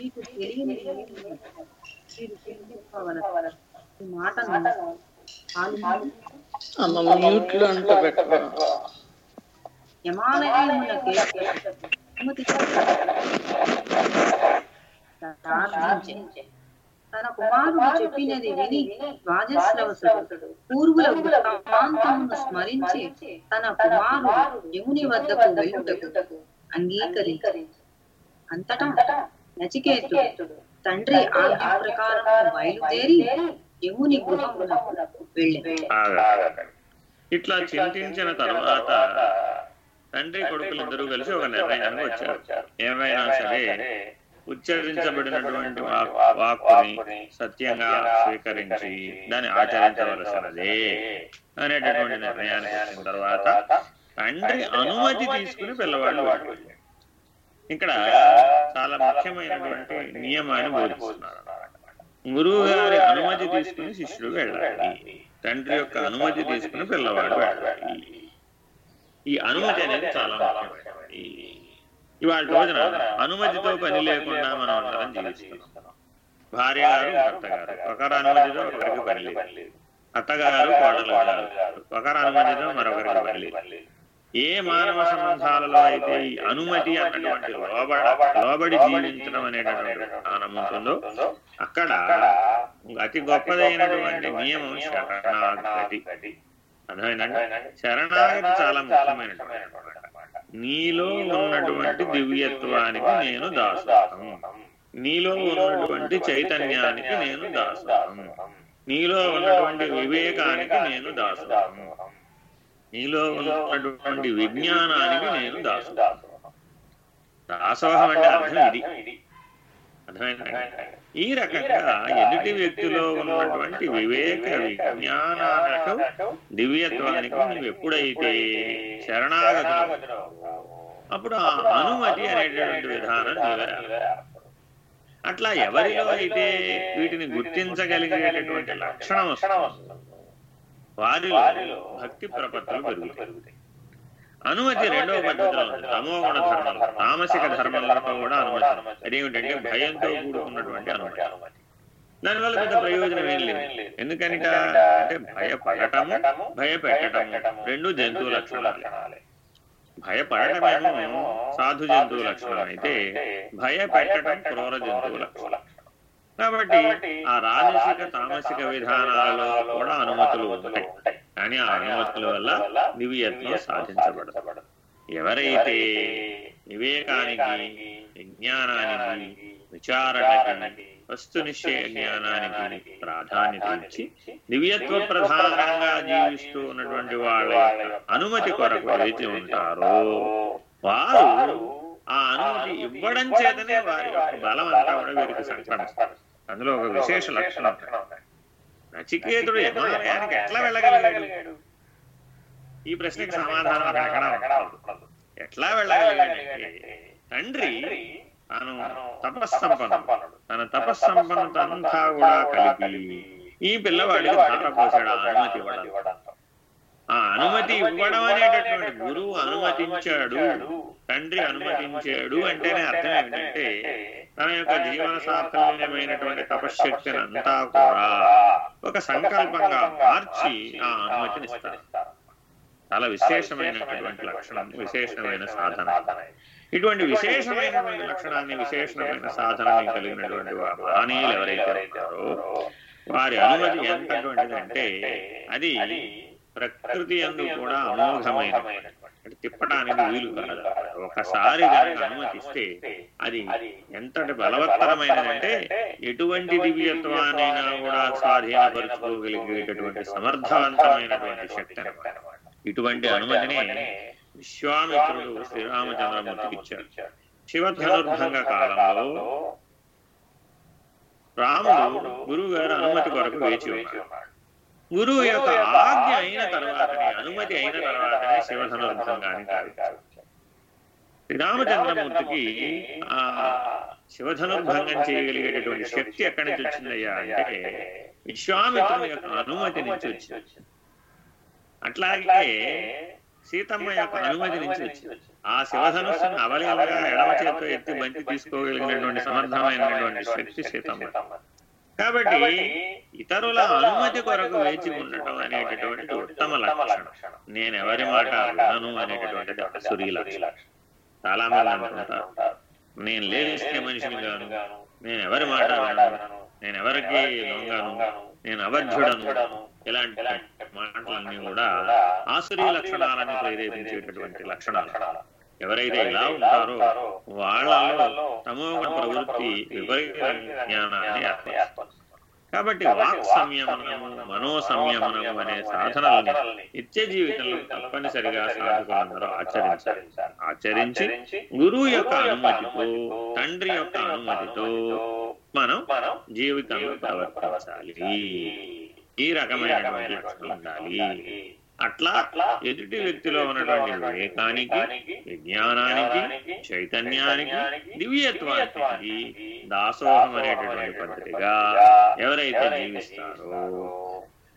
మీకు తెలియని? మీరు ఈ తన కుమారుడు చెప్పినది విని రాజశ్రవసుడు పూర్వుల వృత్తాంతమును స్మరించి తన కుమారుడు యముని వద్దకు వెళ్ళుటకు అంగీకరించి అంతటా నచికేతుడు తండ్రి ఆజ్ఞ ప్రకారం బయలుదేరి దేవుని గృహమునకు వెళ్ళి. ఇట్లా చింతించిన తర్వాత తండ్రి కొడుకులు ఇద్దరు కలిసి ఒక నిర్ణయానికి వచ్చారు. ఏమైనా సరే ఉచ్చరించబడినటువంటి వాక్కుని సత్యంగా స్వీకరించి దాన్ని ఆచరించవలసినదే అనేటటువంటి నిర్ణయానికి వచ్చిన తర్వాత తండ్రి అనుమతి తీసుకుని పిల్లవాళ్ళు వెళ్ళారు ఇక్కడ చాలా ముఖ్యమైనటువంటి నియమాన్ని బోధిస్తున్నారు. గురువు గారి అనుమతి తీసుకుని శిష్యుడు వెళ్ళాలి. తండ్రి యొక్క అనుమతి తీసుకుని పిల్లవాడు వెళ్ళాలి. ఈ అనుమతి అనేది చాలా ముఖ్యమైనది. ఇవాళ రోజున అనుమతితో పని లేకుండా మనం అందరం జీవిస్తున్నాం. భార్య గారు భర్త గారు. ఒకరి అనుమతితో ఒకరికి పని లేదు. అత్తగారు కోడలు గారు. ఒకరి అనుమతితో మరొకరికి పని లేదు. ఏ మానవ సంబంధాలలో అయితే ఈ అనుమతి అన్నటువంటి లోబడ లోబడి జీవించడం అనేటటువంటి విధానం ఉంటుందో అక్కడ అతి గొప్పదైనటువంటి నియమం శరణాగతి. అర్థమైందండి? శరణాగతి చాలా ముఖ్యమైనటువంటి. నీలో ఉన్నటువంటి దివ్యత్వానికి నేను దాసుతం నీలో ఉన్నటువంటి చైతన్యానికి నేను దాసుతం నీలో ఉన్నటువంటి వివేకానికి నేను దాసుతం నీలో ఉన్నటువంటి విజ్ఞానానికి నేను దాసుతం దాసోహం అంటే అర్థం ఇది. అర్థమైందండి? ఈ రకంగా ఎదుటి వ్యక్తిలో ఉన్నటువంటి వివేక విజ్ఞానాలకు దివ్యత్వానికి నువ్వు ఎప్పుడైతే శరణాగతులు అప్పుడు ఆ అనుమతి అనేటటువంటి విధానం అట్లా ఎవరిలో అయితే వీటిని గుర్తించగలిగేటటువంటి లక్షణం వస్తుంది వారిలో భక్తి ప్రపత్తులు పెరుగుతాయి. అనుమతి రెండవ పద్ధతిలో ఉంది తమోగుణ ధర్మం తామసిక ధర్మంలో కూడా అనుమతి. అదేమిటంటే భయంతో కూడుకున్నటువంటి అనుమతి. దానివల్ల పెద్ద ప్రయోజనం ఏం లేదు. ఎందుకనిట అంటే భయపడటము భయపెట్టటము. రెండు జంతువు లక్షణాలే. భయపడటమేమో సాధు జంతువు లక్షణం అయితే భయపెట్టడం క్రూర జంతువు లక్షణం. కాబట్టి ఆ రాజసిక తామసిక విధానాలలో కూడా అనుమతులు ఉంటాయి. కానీ ఆ అనుమతుల వల్ల దివ్యత్వం సాధించబడదు. ఎవరైతే వివేకానికి విజ్ఞానానికి విచారణకి వస్తు నిశ్చయ జ్ఞానానికి ప్రాధాన్యత ఇచ్చి దివ్యత్వ ప్రధానంగా జీవిస్తూ ఉన్నటువంటి వాళ్ళ అనుమతి కొరకు వేచి ఉంటారో వారు ఆ అనుమతి ఇవ్వడం చేతనే వారి యొక్క బలం అంతా కూడా వీరికి సంక్రమిస్తారు అందులో ఒక విశేష లక్షణం ఉంది. నచికేతుడు హిమాలయానికి ఎట్లా వెళ్ళగలిగాడు? ఈ ప్రశ్నకి సమాధానం అక్కడ. ఎట్లా వెళ్ళగలిగాడంటే తండ్రి తాను తపస్సంపన్నుడు. తన తపస్సంపన్నత అంతా కూడా కలిపి ఈ పిల్లవాడికి ధార పోసాడు అనుమతి ఇవ్వడం అనుమతి ఇవ్వడం అనేటటువంటి గురువు అనుమతించాడు. తండ్రి అనుమతించాడు అంటేనే అర్థం ఏమిటంటే తన యొక్క జీవన సాఫల్యమైనటువంటి తపశ్శక్తిని అంతా కూడా ఒక సంకల్పంగా మార్చి ఆ అనుమతిని ఇస్తారు చాలా విశేషమైనటువంటి లక్షణం విశేషమైన సాధన. ఇటువంటి విశేషమైనటువంటి లక్షణాన్ని విశేషమైన సాధనని కలిగినటువంటి మహనీయులు ఎవరైతే ఉన్నారో వారి అనుమతి ఎంతటువంటిదంటే అది ప్రకృతి అందు కూడా అమోఘమైన అంటే తిప్పడానికి వీలు కాదు. ఒకసారి కనుక అనుమతిస్తే అది ఎంతటి బలవత్తరమైనదంటే ఎటువంటి దివ్యత్వానైనా కూడా స్వాధీనపరుచుకోగలిగేటటువంటి సమర్థవంతమైనటువంటి శక్తి అన్నమాట. ఇటువంటి అనుమతిని విశ్వామిత్రుడు శ్రీరామచంద్రమూర్తికి ఇచ్చాడు శివధనుర్భంగ కాలంలో రాముడు గురువు గారు అనుమతి కొరకు వేచి ఉన్నాడు గురువు యొక్క ఆజ్ఞ అయిన తర్వాతనే అనుమతి అయిన తర్వాతనే కావించాడు శ్రీరామచంద్రమూర్తికి ఆ శివధనుర్భంగం చేయగలిగేటటువంటి శక్తి ఎక్కడి నుంచి వచ్చిందయ్యా అంటే విశ్వామిత్రుని యొక్క అనుమతి నుంచి వచ్చింది. అట్లాగే సీతమ్మ యొక్క అనుమతి నుంచి వచ్చింది. ఆ శివధనుస్సును అవలీలగా ఎడమ చేతితో ఎత్తి బంతి తీసుకోగలిగినటువంటి సమర్థమైనటువంటి శక్తి సీతమ్మ. కాబట్టి ఇతరుల అనుమతి కొరకు వేచి ఉండటం అనేటటువంటి ఉత్తమ లక్షణం. నేను ఎవరి మాట వినను అనేటటువంటిది అసురీ లక్షణం. చాలా మంది అంటుంటారు. నేను లేస్తే మనిషిని గాను. నేను ఎవరి మాట వినను. నేను ఎవరికి దొంగను. నేను అబద్ధుడను. ఇలాంటి మాటలన్నీ కూడా ఆసురీ లక్షణాలను ప్రేరేపించేటటువంటి లక్షణాలు. ఎవరైతే ఇలా ఉంటారో వాళ్ళలో తమోగుణ ప్రవృత్తి విపరీత జ్ఞానాన్ని ఏర్పరుస్తుంది. కాబట్టి వాక్ సంయమనము మనో సంయమనము అనే సాధనల్ని నిత్య జీవితంలో తప్పనిసరిగా సాధకులందరూ ఆచరించాలి. ఆచరించి గురువు యొక్క అనుమతితో తండ్రి యొక్క అనుమతితో మనం జీవితంలో ప్రవర్తించాలి. ఈ రకమైనటువంటి లక్షణం ఉండాలి. అట్లా ఎదుటి వ్యక్తిలో ఉన్నటువంటి వివేకానికి విజ్ఞానానికి చైతన్యానికి దివ్యత్వానికి దాసోహం అనేటటువంటి పద్ధతిగా ఎవరైతే జీవిస్తారో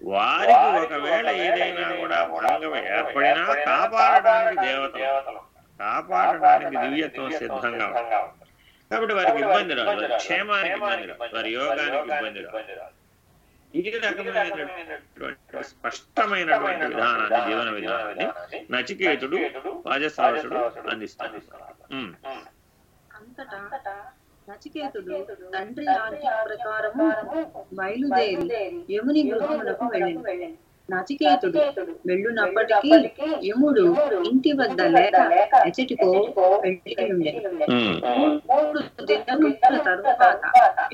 వారికి ఒకవేళ ఏదైనా కూడా భంగం ఏర్పడినా కాపాడడానికి దేవతలు కాపాడడానికి దివ్యత్వం సిద్ధంగా ఉంటుంది కాబట్టి వారికి ఇబ్బంది రాదు. క్షేమానికి ఇబ్బంది రాదు. వారి యోగానికి ఇబ్బంది రాదు. ఈ రకమైనటువంటి స్పష్టమైనటువంటి విధానాన్ని జీవన విధానాన్ని నచికేతుడు వాజస్రావసుడు అందిస్తాడు. నచికేతుడు తండ్రి ఆజ్ఞ ప్రకారము బయలుదేరి యముని గృహములకు వెళ్ళింది నచికేతుడు. వెళ్ళునప్పటికీ యముడు ఇంటి వద్ద లేక ఎచటికో వెళ్ళి ఉమ్. మూడు దినముల తరువాత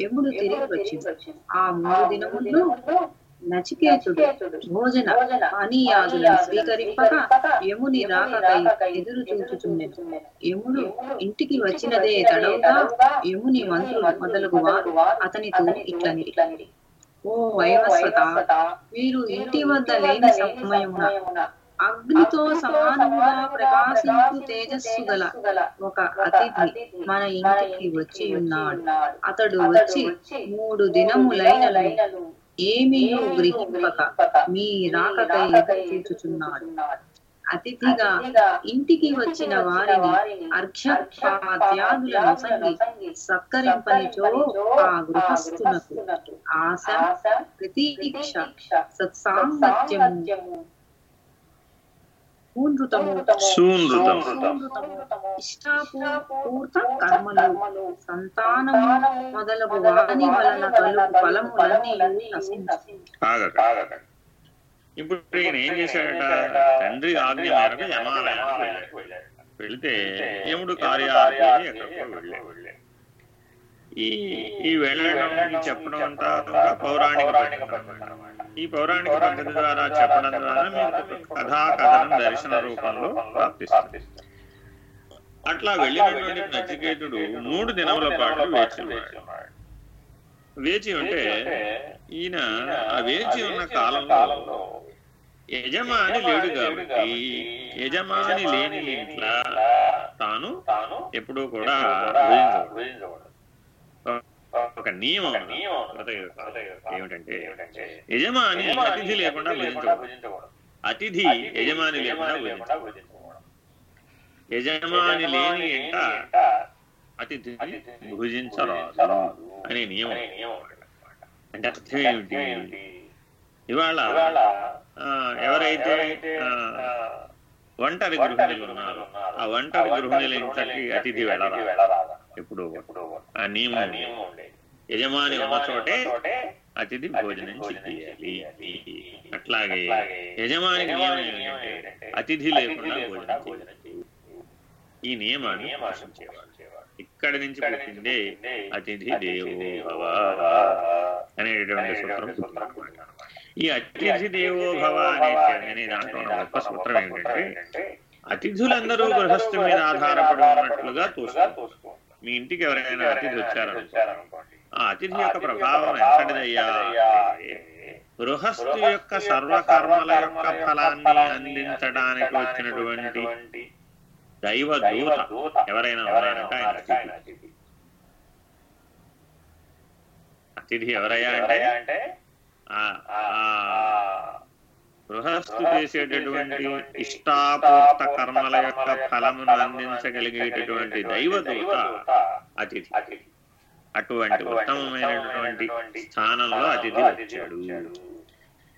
యముడు తిరిగి వచ్చింది. ఆ మూడు దినములు నచికేతుడు భోజన పానీయాదులను స్వీకరింపక యముని రాకకై ఎదురు చూచుచుండెను. యముడు ఇంటికి వచ్చినదే తడవుగా యముని మంత్రులు మొదలగు వారు అతనితో ఇట్లని ఓ వైవస్వత మీరు ఇంటి వద్ద లేని సమయమున అగ్నితో సమానముగా ప్రకాశించు తేజస్సు గల ఒక అతిథి మన ఇంటికి వచ్చి ఉన్నాడు. అతడు వచ్చి మూడు దినములైనను ఏమీయూ గ్రహింపక. మీ రాకకై ఎదురు చూచుచున్నాడు అతిథిగా ఇంటికి వచ్చిన వారిని అర్ఘ్యపాద్యాదులను సంగి సత్కరింపనిచో ఆ గృహస్థునకు ఆశ ప్రతీక్ష సత్సాంగత్యము ఇష్టాపూర్త కర్మలు సంతానము మొదలగు వాని వలన కలుగు ఫలములన్నీ నశించు. ఇప్పుడు ఈయన ఏం చేశాడట? తండ్రి ఆజ్ఞ మేరకు యమాలయానికి వెళ్ళాడు. వెళితే యముడు కార్యాలయం ఎక్కడికో వెళ్ళాడు. ఈ ఈ వెళ్ళడం చెప్పడం అంతా పౌరాణిక ఈ పౌరాణిక పద్ధతి ద్వారా చెప్పడం ద్వారా మీకు కథాకథనం దర్శన రూపంలో ప్రాప్తిస్తుంది అట్లా వెళ్ళినటువంటి నచికేతుడు మూడు దినముల పాటు వేచి ఉన్నాడు. వేచి ఉంటే ఈయన ఆ వేచి ఉన్న కాలంలో యజమాని లేడు కాబట్టి యజమాని లేని ఇంట్లో తాను ఎప్పుడూ కూడా. ఒక నియమం. ఏమిటంటే యజమాని అతిథి లేకుండా భుజించకూడదు అతిథి యజమాని లేకుండా భుజించకూడదు యజమాని లేని ఇంట అతిథిని భుజించరాదు అనే నియమం. అంటే అర్థం ఏమిటి? ఇవాళ ఎవరైతే ఒంటరి గృహిణులు ఉన్నారు ఆ ఒంటరి గృహిణుల ఇంట్లోకి అతిథి వెళ్ళరా ఎప్పుడు ఆ నియమం. యజమాని ఉన్న చోటే అతిథి భోజనం చెయ్యాలి. అట్లాగే యజమానికి నియమం ఏంటంటే అతిథి లేకుండా భోజనం చేయాలి ఈ నియమాన్ని పాటించేవాడు ఇక్కడి నుంచి పుట్టిందే అతిథి దేవో భవ అనేటటువంటి సూత్రం ఈ అతిథి దేవో భవ అనే దాంట్లో గొప్ప సూత్రం ఏంటంటే అతిథులందరూ గృహస్థు మీద ఆధారపడి ఉన్నట్లుగా చూస్తారు మీ ఇంటికి ఎవరైనా అతిథి వచ్చారనుకోండి. ఆ అతిథి యొక్క ప్రభావం అంటే గృహస్థు యొక్క సర్వకర్మల యొక్క ఫలాన్ని అందించడానికి వచ్చినటువంటి దైవ దూత. ఎవరైనా ఉన్నారంటే ఆయన అతిథి. అతిథి. ఎవరయ్యా అంటే? గృహస్థు చేసేటటువంటి ఇష్టాపూర్త కర్మల యొక్క ఫలమును అందించగలిగేటటువంటి దైవదూత అతిథి. అటువంటి ఉత్తమమైనటువంటి స్థానంలో అతిథి వచ్చాడు.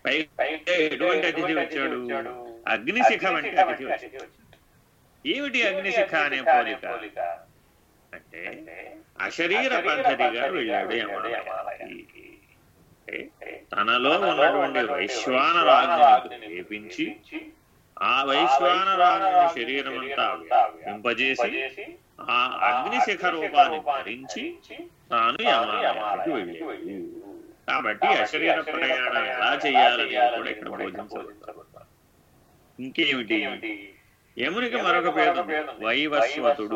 పైగా ఎటువంటి అతిథి వచ్చాడు? అగ్నిశిఖ వంటి అతిథి వచ్చాడు. ఏమిటి అగ్నిశిఖ అనే పోలిక? అంటే అశరీర పద్ధతిగా వెళ్ళాడు యమాలయానికి అంటే తనలో ఉన్నటువంటి వైశ్వానరాజ్ఞిని లేపించి ఆ వైశ్వానరాజ్ఞిని శరీరం అంతా వ్యాపింపజేసి ఆ అగ్నిశిఖ రూపాన్ని ధరించి తాను యమాలయానికి వెళ్ళాడు. కాబట్టి అశరీర ప్రయాణం ఎలా చేయాలని కూడా ఇక్కడ బోధించబడతారు ఇంకేమిటి? యమునికి మరొక పేరు వైవస్వతుడు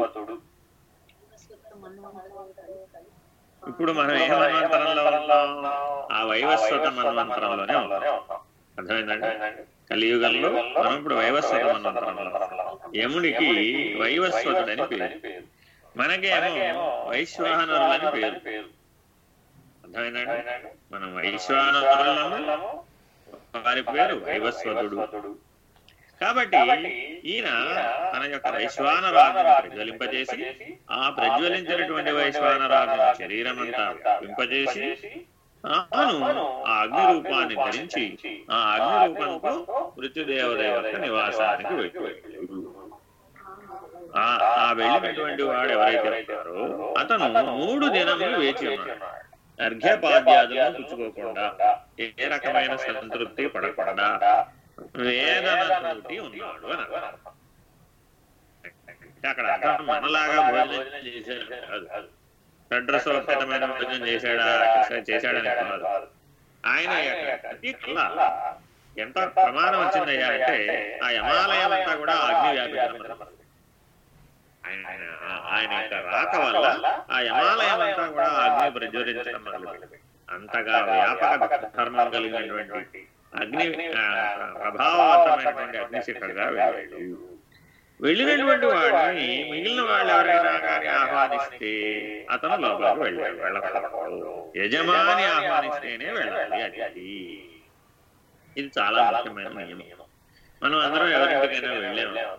ఇప్పుడు మనం ఏ మన్వంతరంలో ఉన్నాం? ఆ వైవస్వత మన్వంతరంలోనే ఉన్నాం. అర్థమైందండి? కలియుగంలో మనం ఇప్పుడు వైవస్వత మన్వంతరంలో. యమునికి వైవస్వతుడని పేరు. మనకేమో వైశ్వానరులని పేరు. అర్థమైందండి? మనం వైశ్వానరులను వారి పేరు వైవస్వతుడు. కాబట్టి ఈయన తన యొక్క వైశ్వానరాజును ప్రజ్వలింపజేసి ఆ ప్రజ్వలించినటువంటి వైశ్వానరాజును శరీరం అంతా వ్యాపింపజేసి తాను ఆ అగ్ని రూపాన్ని ధరించి ఆ అగ్ని రూపంతో మృత్యుదేవత యొక్క నివాసానికి వెళ్ళాడు ఆ ఆ వెళ్ళినటువంటి వాడు ఎవరైతే ఉన్నారో అతను మూడు దినములు వేచి ఉన్నాడు. అర్ఘ్యపాద్యాదులను పుచ్చుకోకుండా ఏ రకమైన సంతృప్తి పడకుండా వేదనతోటి ఉన్నాడు అని అర్థం. అక్కడ అర్థం మనలాగా భోజనం చేశాడు. కాదు షడ్రసోపేతమైన భోజనం చేశాడా? చేశాడని కాదు ఆయన యొక్క ఎంత ప్రమాణం వచ్చిందయ్యా అంటే ఆ యమాలయం అంతా కూడా అగ్ని వ్యాపించడం ఆయన ఆయన యొక్క రాక వల్ల ఆ యమాలయం అంతా కూడా అగ్ని ప్రజ్వరించడం మొదలుపెట్టింది. అంతగా వ్యాపక ధర్మం కలిగినటువంటి అగ్ని ప్రభావవంతమైనటువంటి అగ్నిశిఖగా వెళ్ళాడు. వెళ్ళినటువంటి వాడిని మిగిలిన వాళ్ళు ఎవరైనా కానీ ఆహ్వానిస్తే అతను లోపలికి వెళ్ళాడు. వెళ్ళకూడదు. యజమాని ఆహ్వానిస్తేనే వెళ్ళాలి. అది ఇది చాలా ముఖ్యమైన నియమం. మనం అందరం ఎవరింటికైనా వెళ్ళాము?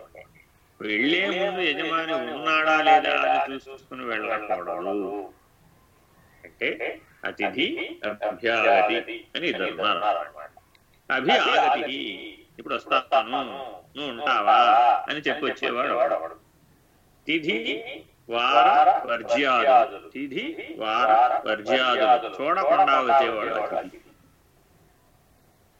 వెళ్ళే ముందు యజమాని ఉన్నాడా లేదా అని చూసుకుని వెళ్ళకూడదు. అంటే అతిథి అభ్యాగతి అని ఉన్నారు అన్నమాట. అభి ఆగతి ఇప్పుడు వస్తాను. నువ్వు ఉంటావా? అని చెప్పి వచ్చేవాడు. వాడు. తిథి వార వర్జ్యాదులు. తిథి వార వర్జ్యాదులు. చూడకుండా వచ్చేవాడు అతిథి.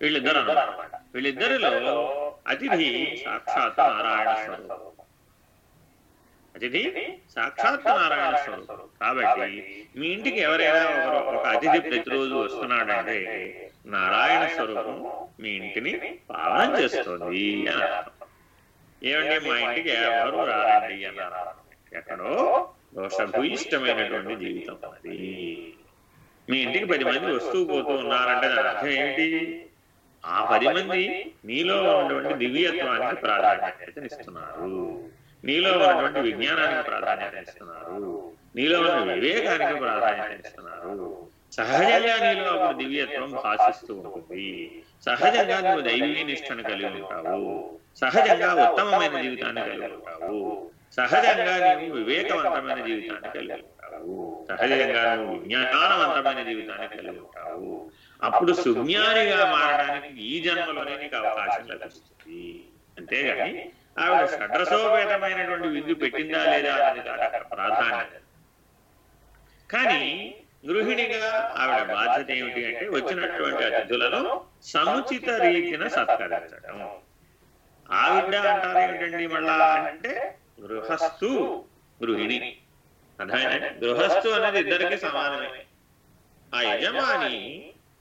వీళ్ళిద్దరు అన్నమాట. వీళ్ళిద్దరిలో అతిథి సాక్షాత్ నారాయణ స్వరూపం. అతిథి సాక్షాత్ నారాయణ స్వరూపం. కాబట్టి మీ ఇంటికి ఎవరైనా ఒక అతిథి ప్రతిరోజు వస్తున్నాడంటే నారాయణ స్వరూపం మీ ఇంటిని పాలన చేస్తుంది అని అర్థం ఏమండి మా ఇంటికి ఎవరు రారండి అని ఎక్కడో దోషభూయిష్టమైనటువంటి జీవితం అది. మీ ఇంటికి పది మంది వస్తూ పోతూ ఉన్నారంటే దాని అర్థం ఏమిటి? ఆ పది మంది నీలో ఉన్నటువంటి దివ్యత్వానికి ప్రాధాన్యతనిస్తున్నారు నీలో ఉన్నటువంటి విజ్ఞానానికి ప్రాధాన్యతనిస్తున్నారు నీలో ఉన్న వివేకానికి ప్రాధాన్యత ఇస్తున్నారు. సహజంగా నీలో అప్పుడు దివ్యత్వం భాషిస్తూ ఉంటుంది. సహజంగా నువ్వు దైవీ నిష్టను కలిగి ఉంటావు. సహజంగా ఉత్తమమైన జీవితాన్ని కలిగి ఉంటావు. సహజంగా నీవు వివేకవంతమైన జీవితాన్ని కలిగి ఉంటావు. సహజంగా నువ్వు విజ్ఞానవంతమైన జీవితాన్ని కలిగి ఉంటావు. అప్పుడు సుజ్ఞానిగా మారడానికి ఈ జన్మలోనే నీకు అవకాశం లభిస్తుంది. అంతేగాని ఆవిడ షడ్రసోపేతమైనటువంటి విందు పెట్టిందా లేదా అనేది కాదు ప్రాధాన్యత. కానీ గృహిణిగా ఆవిడ బాధ్యత ఏమిటి అంటే వచ్చినటువంటి అతిథులను సముచిత రీతిన సత్కరించడం. ఆవిడ అంటారు ఏమిటండి మళ్ళా అంటే గృహస్థు గృహిణి. అర్థమైనా గృహస్థు అనేది ఇద్దరికి సమానమే. ఆ యజమాని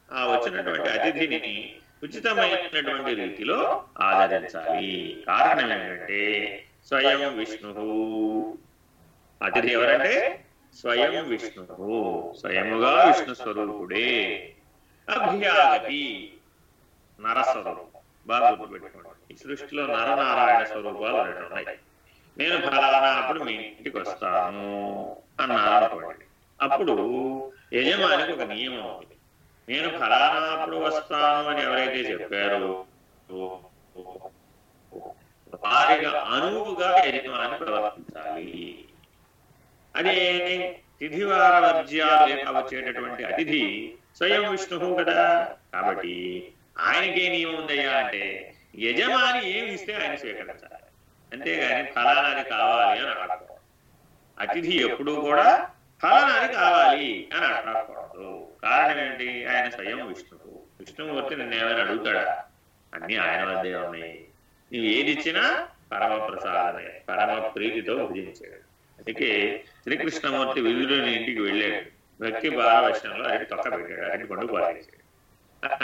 ఆ వచ్చినటువంటి అతిథిని ఉచితమైనటువంటి రీతిలో ఆదరించాలి కారణం ఏంటంటే స్వయం విష్ణు అతిథి ఎవరంటే స్వయం విష్ణు స్వయముగా విష్ణు స్వరూపుడే అభ్యాగతి నరస్వరూపం. బాగా గుర్తుపెట్టుకోండి ఈ సృష్టిలో నరనారాయణ స్వరూపాలు రెండు ఉన్నాయి. నేను ఫలానా అప్పుడు మీ ఇంటికి వస్తాను అన్నారు అనుకోండి. అప్పుడు యజమానికి ఒక నియమం ఉంది. నేను ఫలానా అప్పుడు వస్తాను అని ఎవరైతే చెప్పారో వారిగా అనువుగా యజమాని ప్రవర్తించాలి. అదే తిథివార వర్జ్యాలు వచ్చేటటువంటి అతిథి స్వయం విష్ణువు కదా. కాబట్టి ఆయనకే నియమం ఉందయ్యా అంటే యజమాని ఏమి ఇస్తే ఆయన స్వీకరించాలి. అంతేగాని ఫలానాది కావాలి అని అడగకూడదు అతిథి ఎప్పుడూ కూడా ఫలానాది కావాలి అని అడగకూడదు కారణం ఏంటి ఆయన స్వయం విష్ణువు. విష్ణుమూర్తి నిన్న ఏమైనా అడుగుతాడా? అన్ని ఆయన వద్దే ఉన్నాయి. నువ్వు ఏది ఇచ్చినా పరమ ప్రసాదమే పరమ ప్రీతితో భుజించాడు అందుకే శ్రీకృష్ణమూర్తి విధులని ఇంటికి వెళ్ళాడు. వ్యక్తి పారవశ్యంలో అరటి తొక్క పెట్టాడు. అరటి పండు పారేసాడు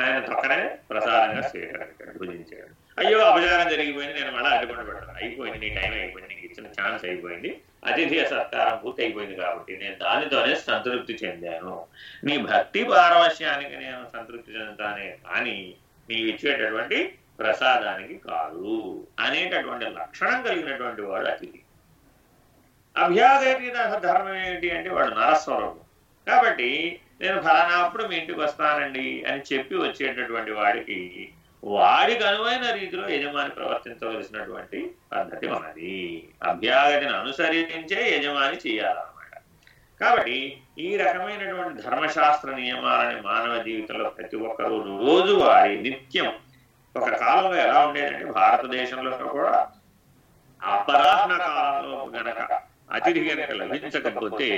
ఆయన తొక్కనే ప్రసాదంగా స్వీకరించాడు భుజించాడు. అయ్యో అపచారం జరిగిపోయింది. నేను మళ్ళీ అరటి పెట్టాను. అయిపోయింది నీ టైం అయిపోయింది నీకు ఇచ్చిన ఛాన్స్ అయిపోయింది. అతిథి సత్కారం పూర్తి అయిపోయింది కాబట్టి నేను దానితోనే సంతృప్తి చెందాను. నీ భక్తి పారవశ్యానికి నేను సంతృప్తి చెందుతానే కానీ నీవు ఇచ్చేటటువంటి ప్రసాదానికి కాదు అనేటటువంటి లక్షణం కలిగినటువంటి వాడు అతిథి. అభ్యాగతీత ధర్మం ఏంటి అంటే వాడు నరస్వరూపం. కాబట్టి నేను ఫలానా అప్పుడు మీ ఇంటికి వస్తానండి అని చెప్పి వచ్చేటటువంటి వాడికి వాడికి అనువైన రీతిలో యజమాని ప్రవర్తించవలసినటువంటి పద్ధతి ఉన్నది. అభ్యాగతిని అనుసరించే యజమాని చేయాలన్నమాట. కాబట్టి ఈ రకమైనటువంటి ధర్మశాస్త్ర నియమాలని మానవ జీవితంలో ప్రతి ఒక్కరూ రోజువారి నిత్యం ఒక కాలంలో ఎలా ఉండేదంటే భారతదేశంలో కూడా అపరాహ్న కాలంలో గనక అతిథి కనుక లభించకపోతే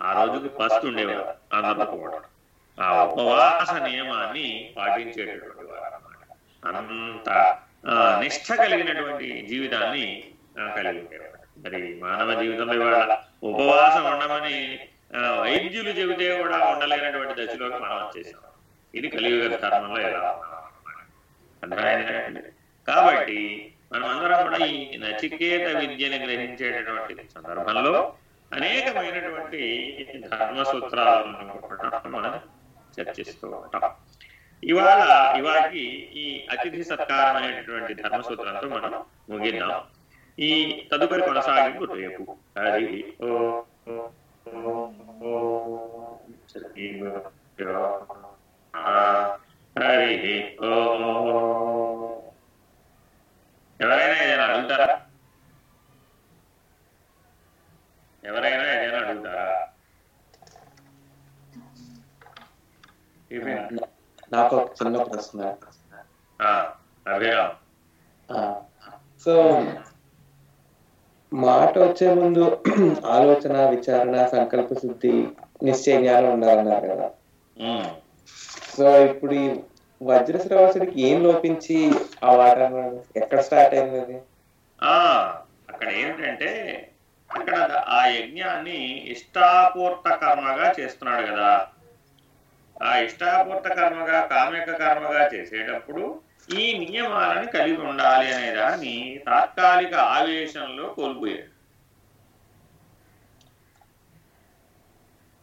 ఆ రోజుకి ఫస్ట్ ఉండేవారు అందరూ ఆ ఉపవాస నియమాన్ని పాటించేటటువంటి వారు అన్నమాట అంత ఆ, నిష్ఠ కలిగినటువంటి జీవితాన్ని కలిగి మరి మానవ జీవితంలో ఇవాళ ఉపవాసం ఉండమని వైద్యులు చెబితే కూడా ఉండలేనటువంటి దశలోకి మనం వచ్చేసాం. ఇది కలియుగ ధర్మంలో ఎలా ఉన్నాం కాబట్టి మనం అందరం కూడా ఈ నచికేత విద్యని గ్రహించేటటువంటి సందర్భంలో అనేకమైనటువంటి ధర్మ సూత్రాలను మనం చర్చిస్తూ ఉంటాం. ఇవాళ ఇవాళకి ఈ అతిథి సత్కారం అనేటటువంటి ధర్మ సూత్రంతో మనం ముగిద్దాం. ఈ తదుపరి కొనసాగింపు రేపు. హరి ఓ. హరి ఓ. ఎవరైనా ఏదైనా అడుగుతారా? ఎవరైనా ఏదైనా అడుగుతారా? నాకు ఒక చిన్న ప్రశ్న. అభిరామ్. సో మాట వచ్చే ముందు [clears throat] ఆలోచన విచారణ సంకల్ప శుద్ధి నిశ్చయ జ్ఞానం ఉండాలన్నారు కదా. సో ఇప్పుడు ఈ వజ్ర శ్రవసుడికి ఏం లోపించి ఆ ఎక్కడ స్టార్ట్ అయింది అది? ఆ అక్కడ ఏంటంటే అక్కడ ఆ యజ్ఞాన్ని ఇష్టాపూర్త కర్మగా చేస్తున్నాడు కదా. ఆ ఇష్టాపూర్త కర్మగా కామ్యక కర్మగా చేసేటప్పుడు ఈ నియమాలను కలిగి ఉండాలి అనే దాన్ని తాత్కాలిక ఆవేశంలో కోల్పోయాడు.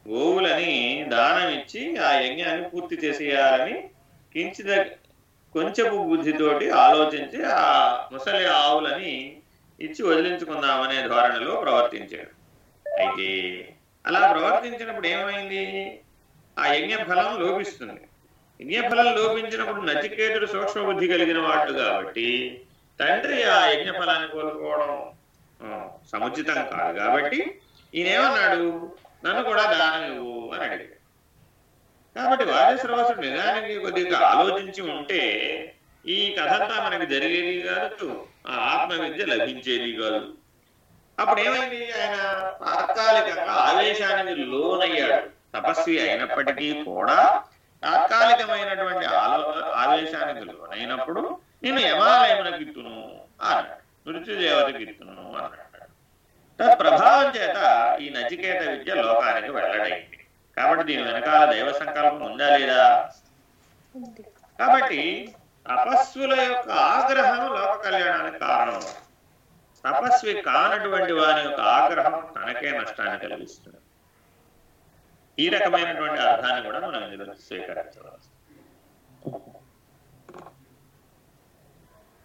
గోవులని దానం ఇచ్చి ఆ యజ్ఞాన్ని పూర్తి చేసేయాలని కించిద కొంచెపు బుద్ధితోటి ఆలోచించి ఆ ముసలి ఆవులని ఇచ్చి వదిలించుకుందామనే ధోరణిలో ప్రవర్తించాడు. అయితే అలా ప్రవర్తించినప్పుడు ఏమైంది? ఆ యజ్ఞ ఫలం లోపిస్తుంది. యజ్ఞ ఫలం లోపించినప్పుడు నచికేతుడు సూక్ష్మ బుద్ధి కలిగిన వాడు కాబట్టి తండ్రి ఆ యజ్ఞ ఫలాన్ని కోల్పోవడం సముచితం కాదు కాబట్టి ఈయనేమన్నాడు? నన్ను కూడా దానం ఇవ్వు అని అడిగాడు. కాబట్టి వాజశ్రవసుడు నిజానికి కొద్దిగా ఆలోచించి ఉంటే ఈ కథంతా మనకి జరిగేది కాదు ఆ ఆత్మ విద్య లభించేది కాదు. అప్పుడు ఏమైంది ఆయన తాత్కాలికంగా ఆవేశానికి లోనయ్యాడు. తపస్వి అయినప్పటికీ కూడా తాత్కాలికమైనటువంటి ఆలో ఆవేశానికి లోనైనప్పుడు నేను యమాలయమునకు ఇత్తును అన్నాడు. మృత్యుదేవతకి ఇత్తును అన్నాడు. ప్రభావం చేత ఈ నచికేత విద్య లోకానికి వెల్లడైంది. కాబట్టి దీని వెనకాల దైవ సంకల్పం ఉందా లేదా? కాబట్టి తపస్సుల యొక్క ఆగ్రహం లోక కళ్యాణానికి కారణం. తపస్వి కానటువంటి వాని యొక్క ఆగ్రహం తనకే నష్టాన్ని కలిగిస్తుంది. ఈ రకమైనటువంటి అర్థాన్ని కూడా మనం ఇందులో స్వీకరించవచ్చు.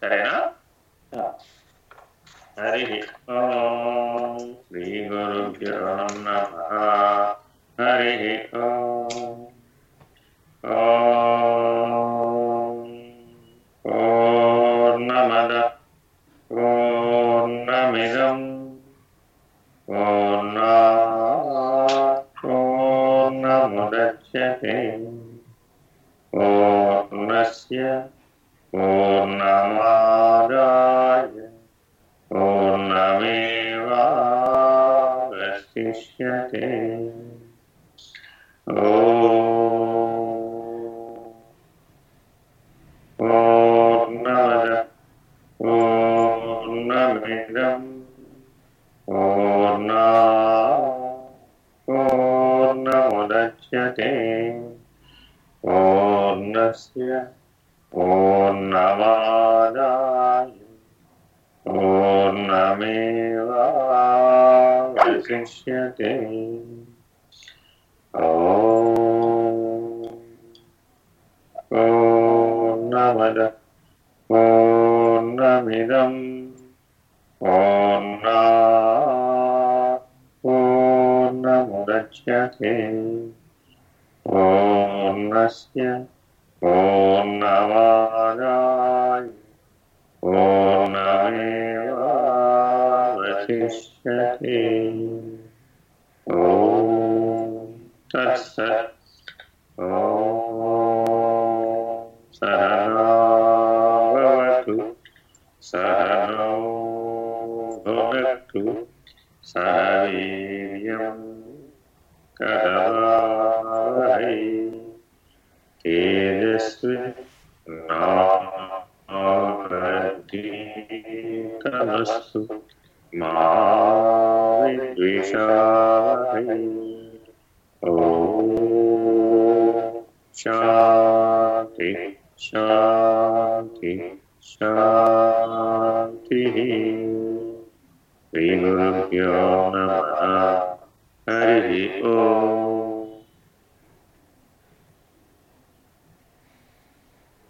సరేనా? హరి శ్రీ గురుభ్యో నమః. हरिः ओम् पूर्णमद पूर्णमिदम् पूर्णा पूर्णमुदच्यते पूर्णस्य पूर्णमादाय Oh.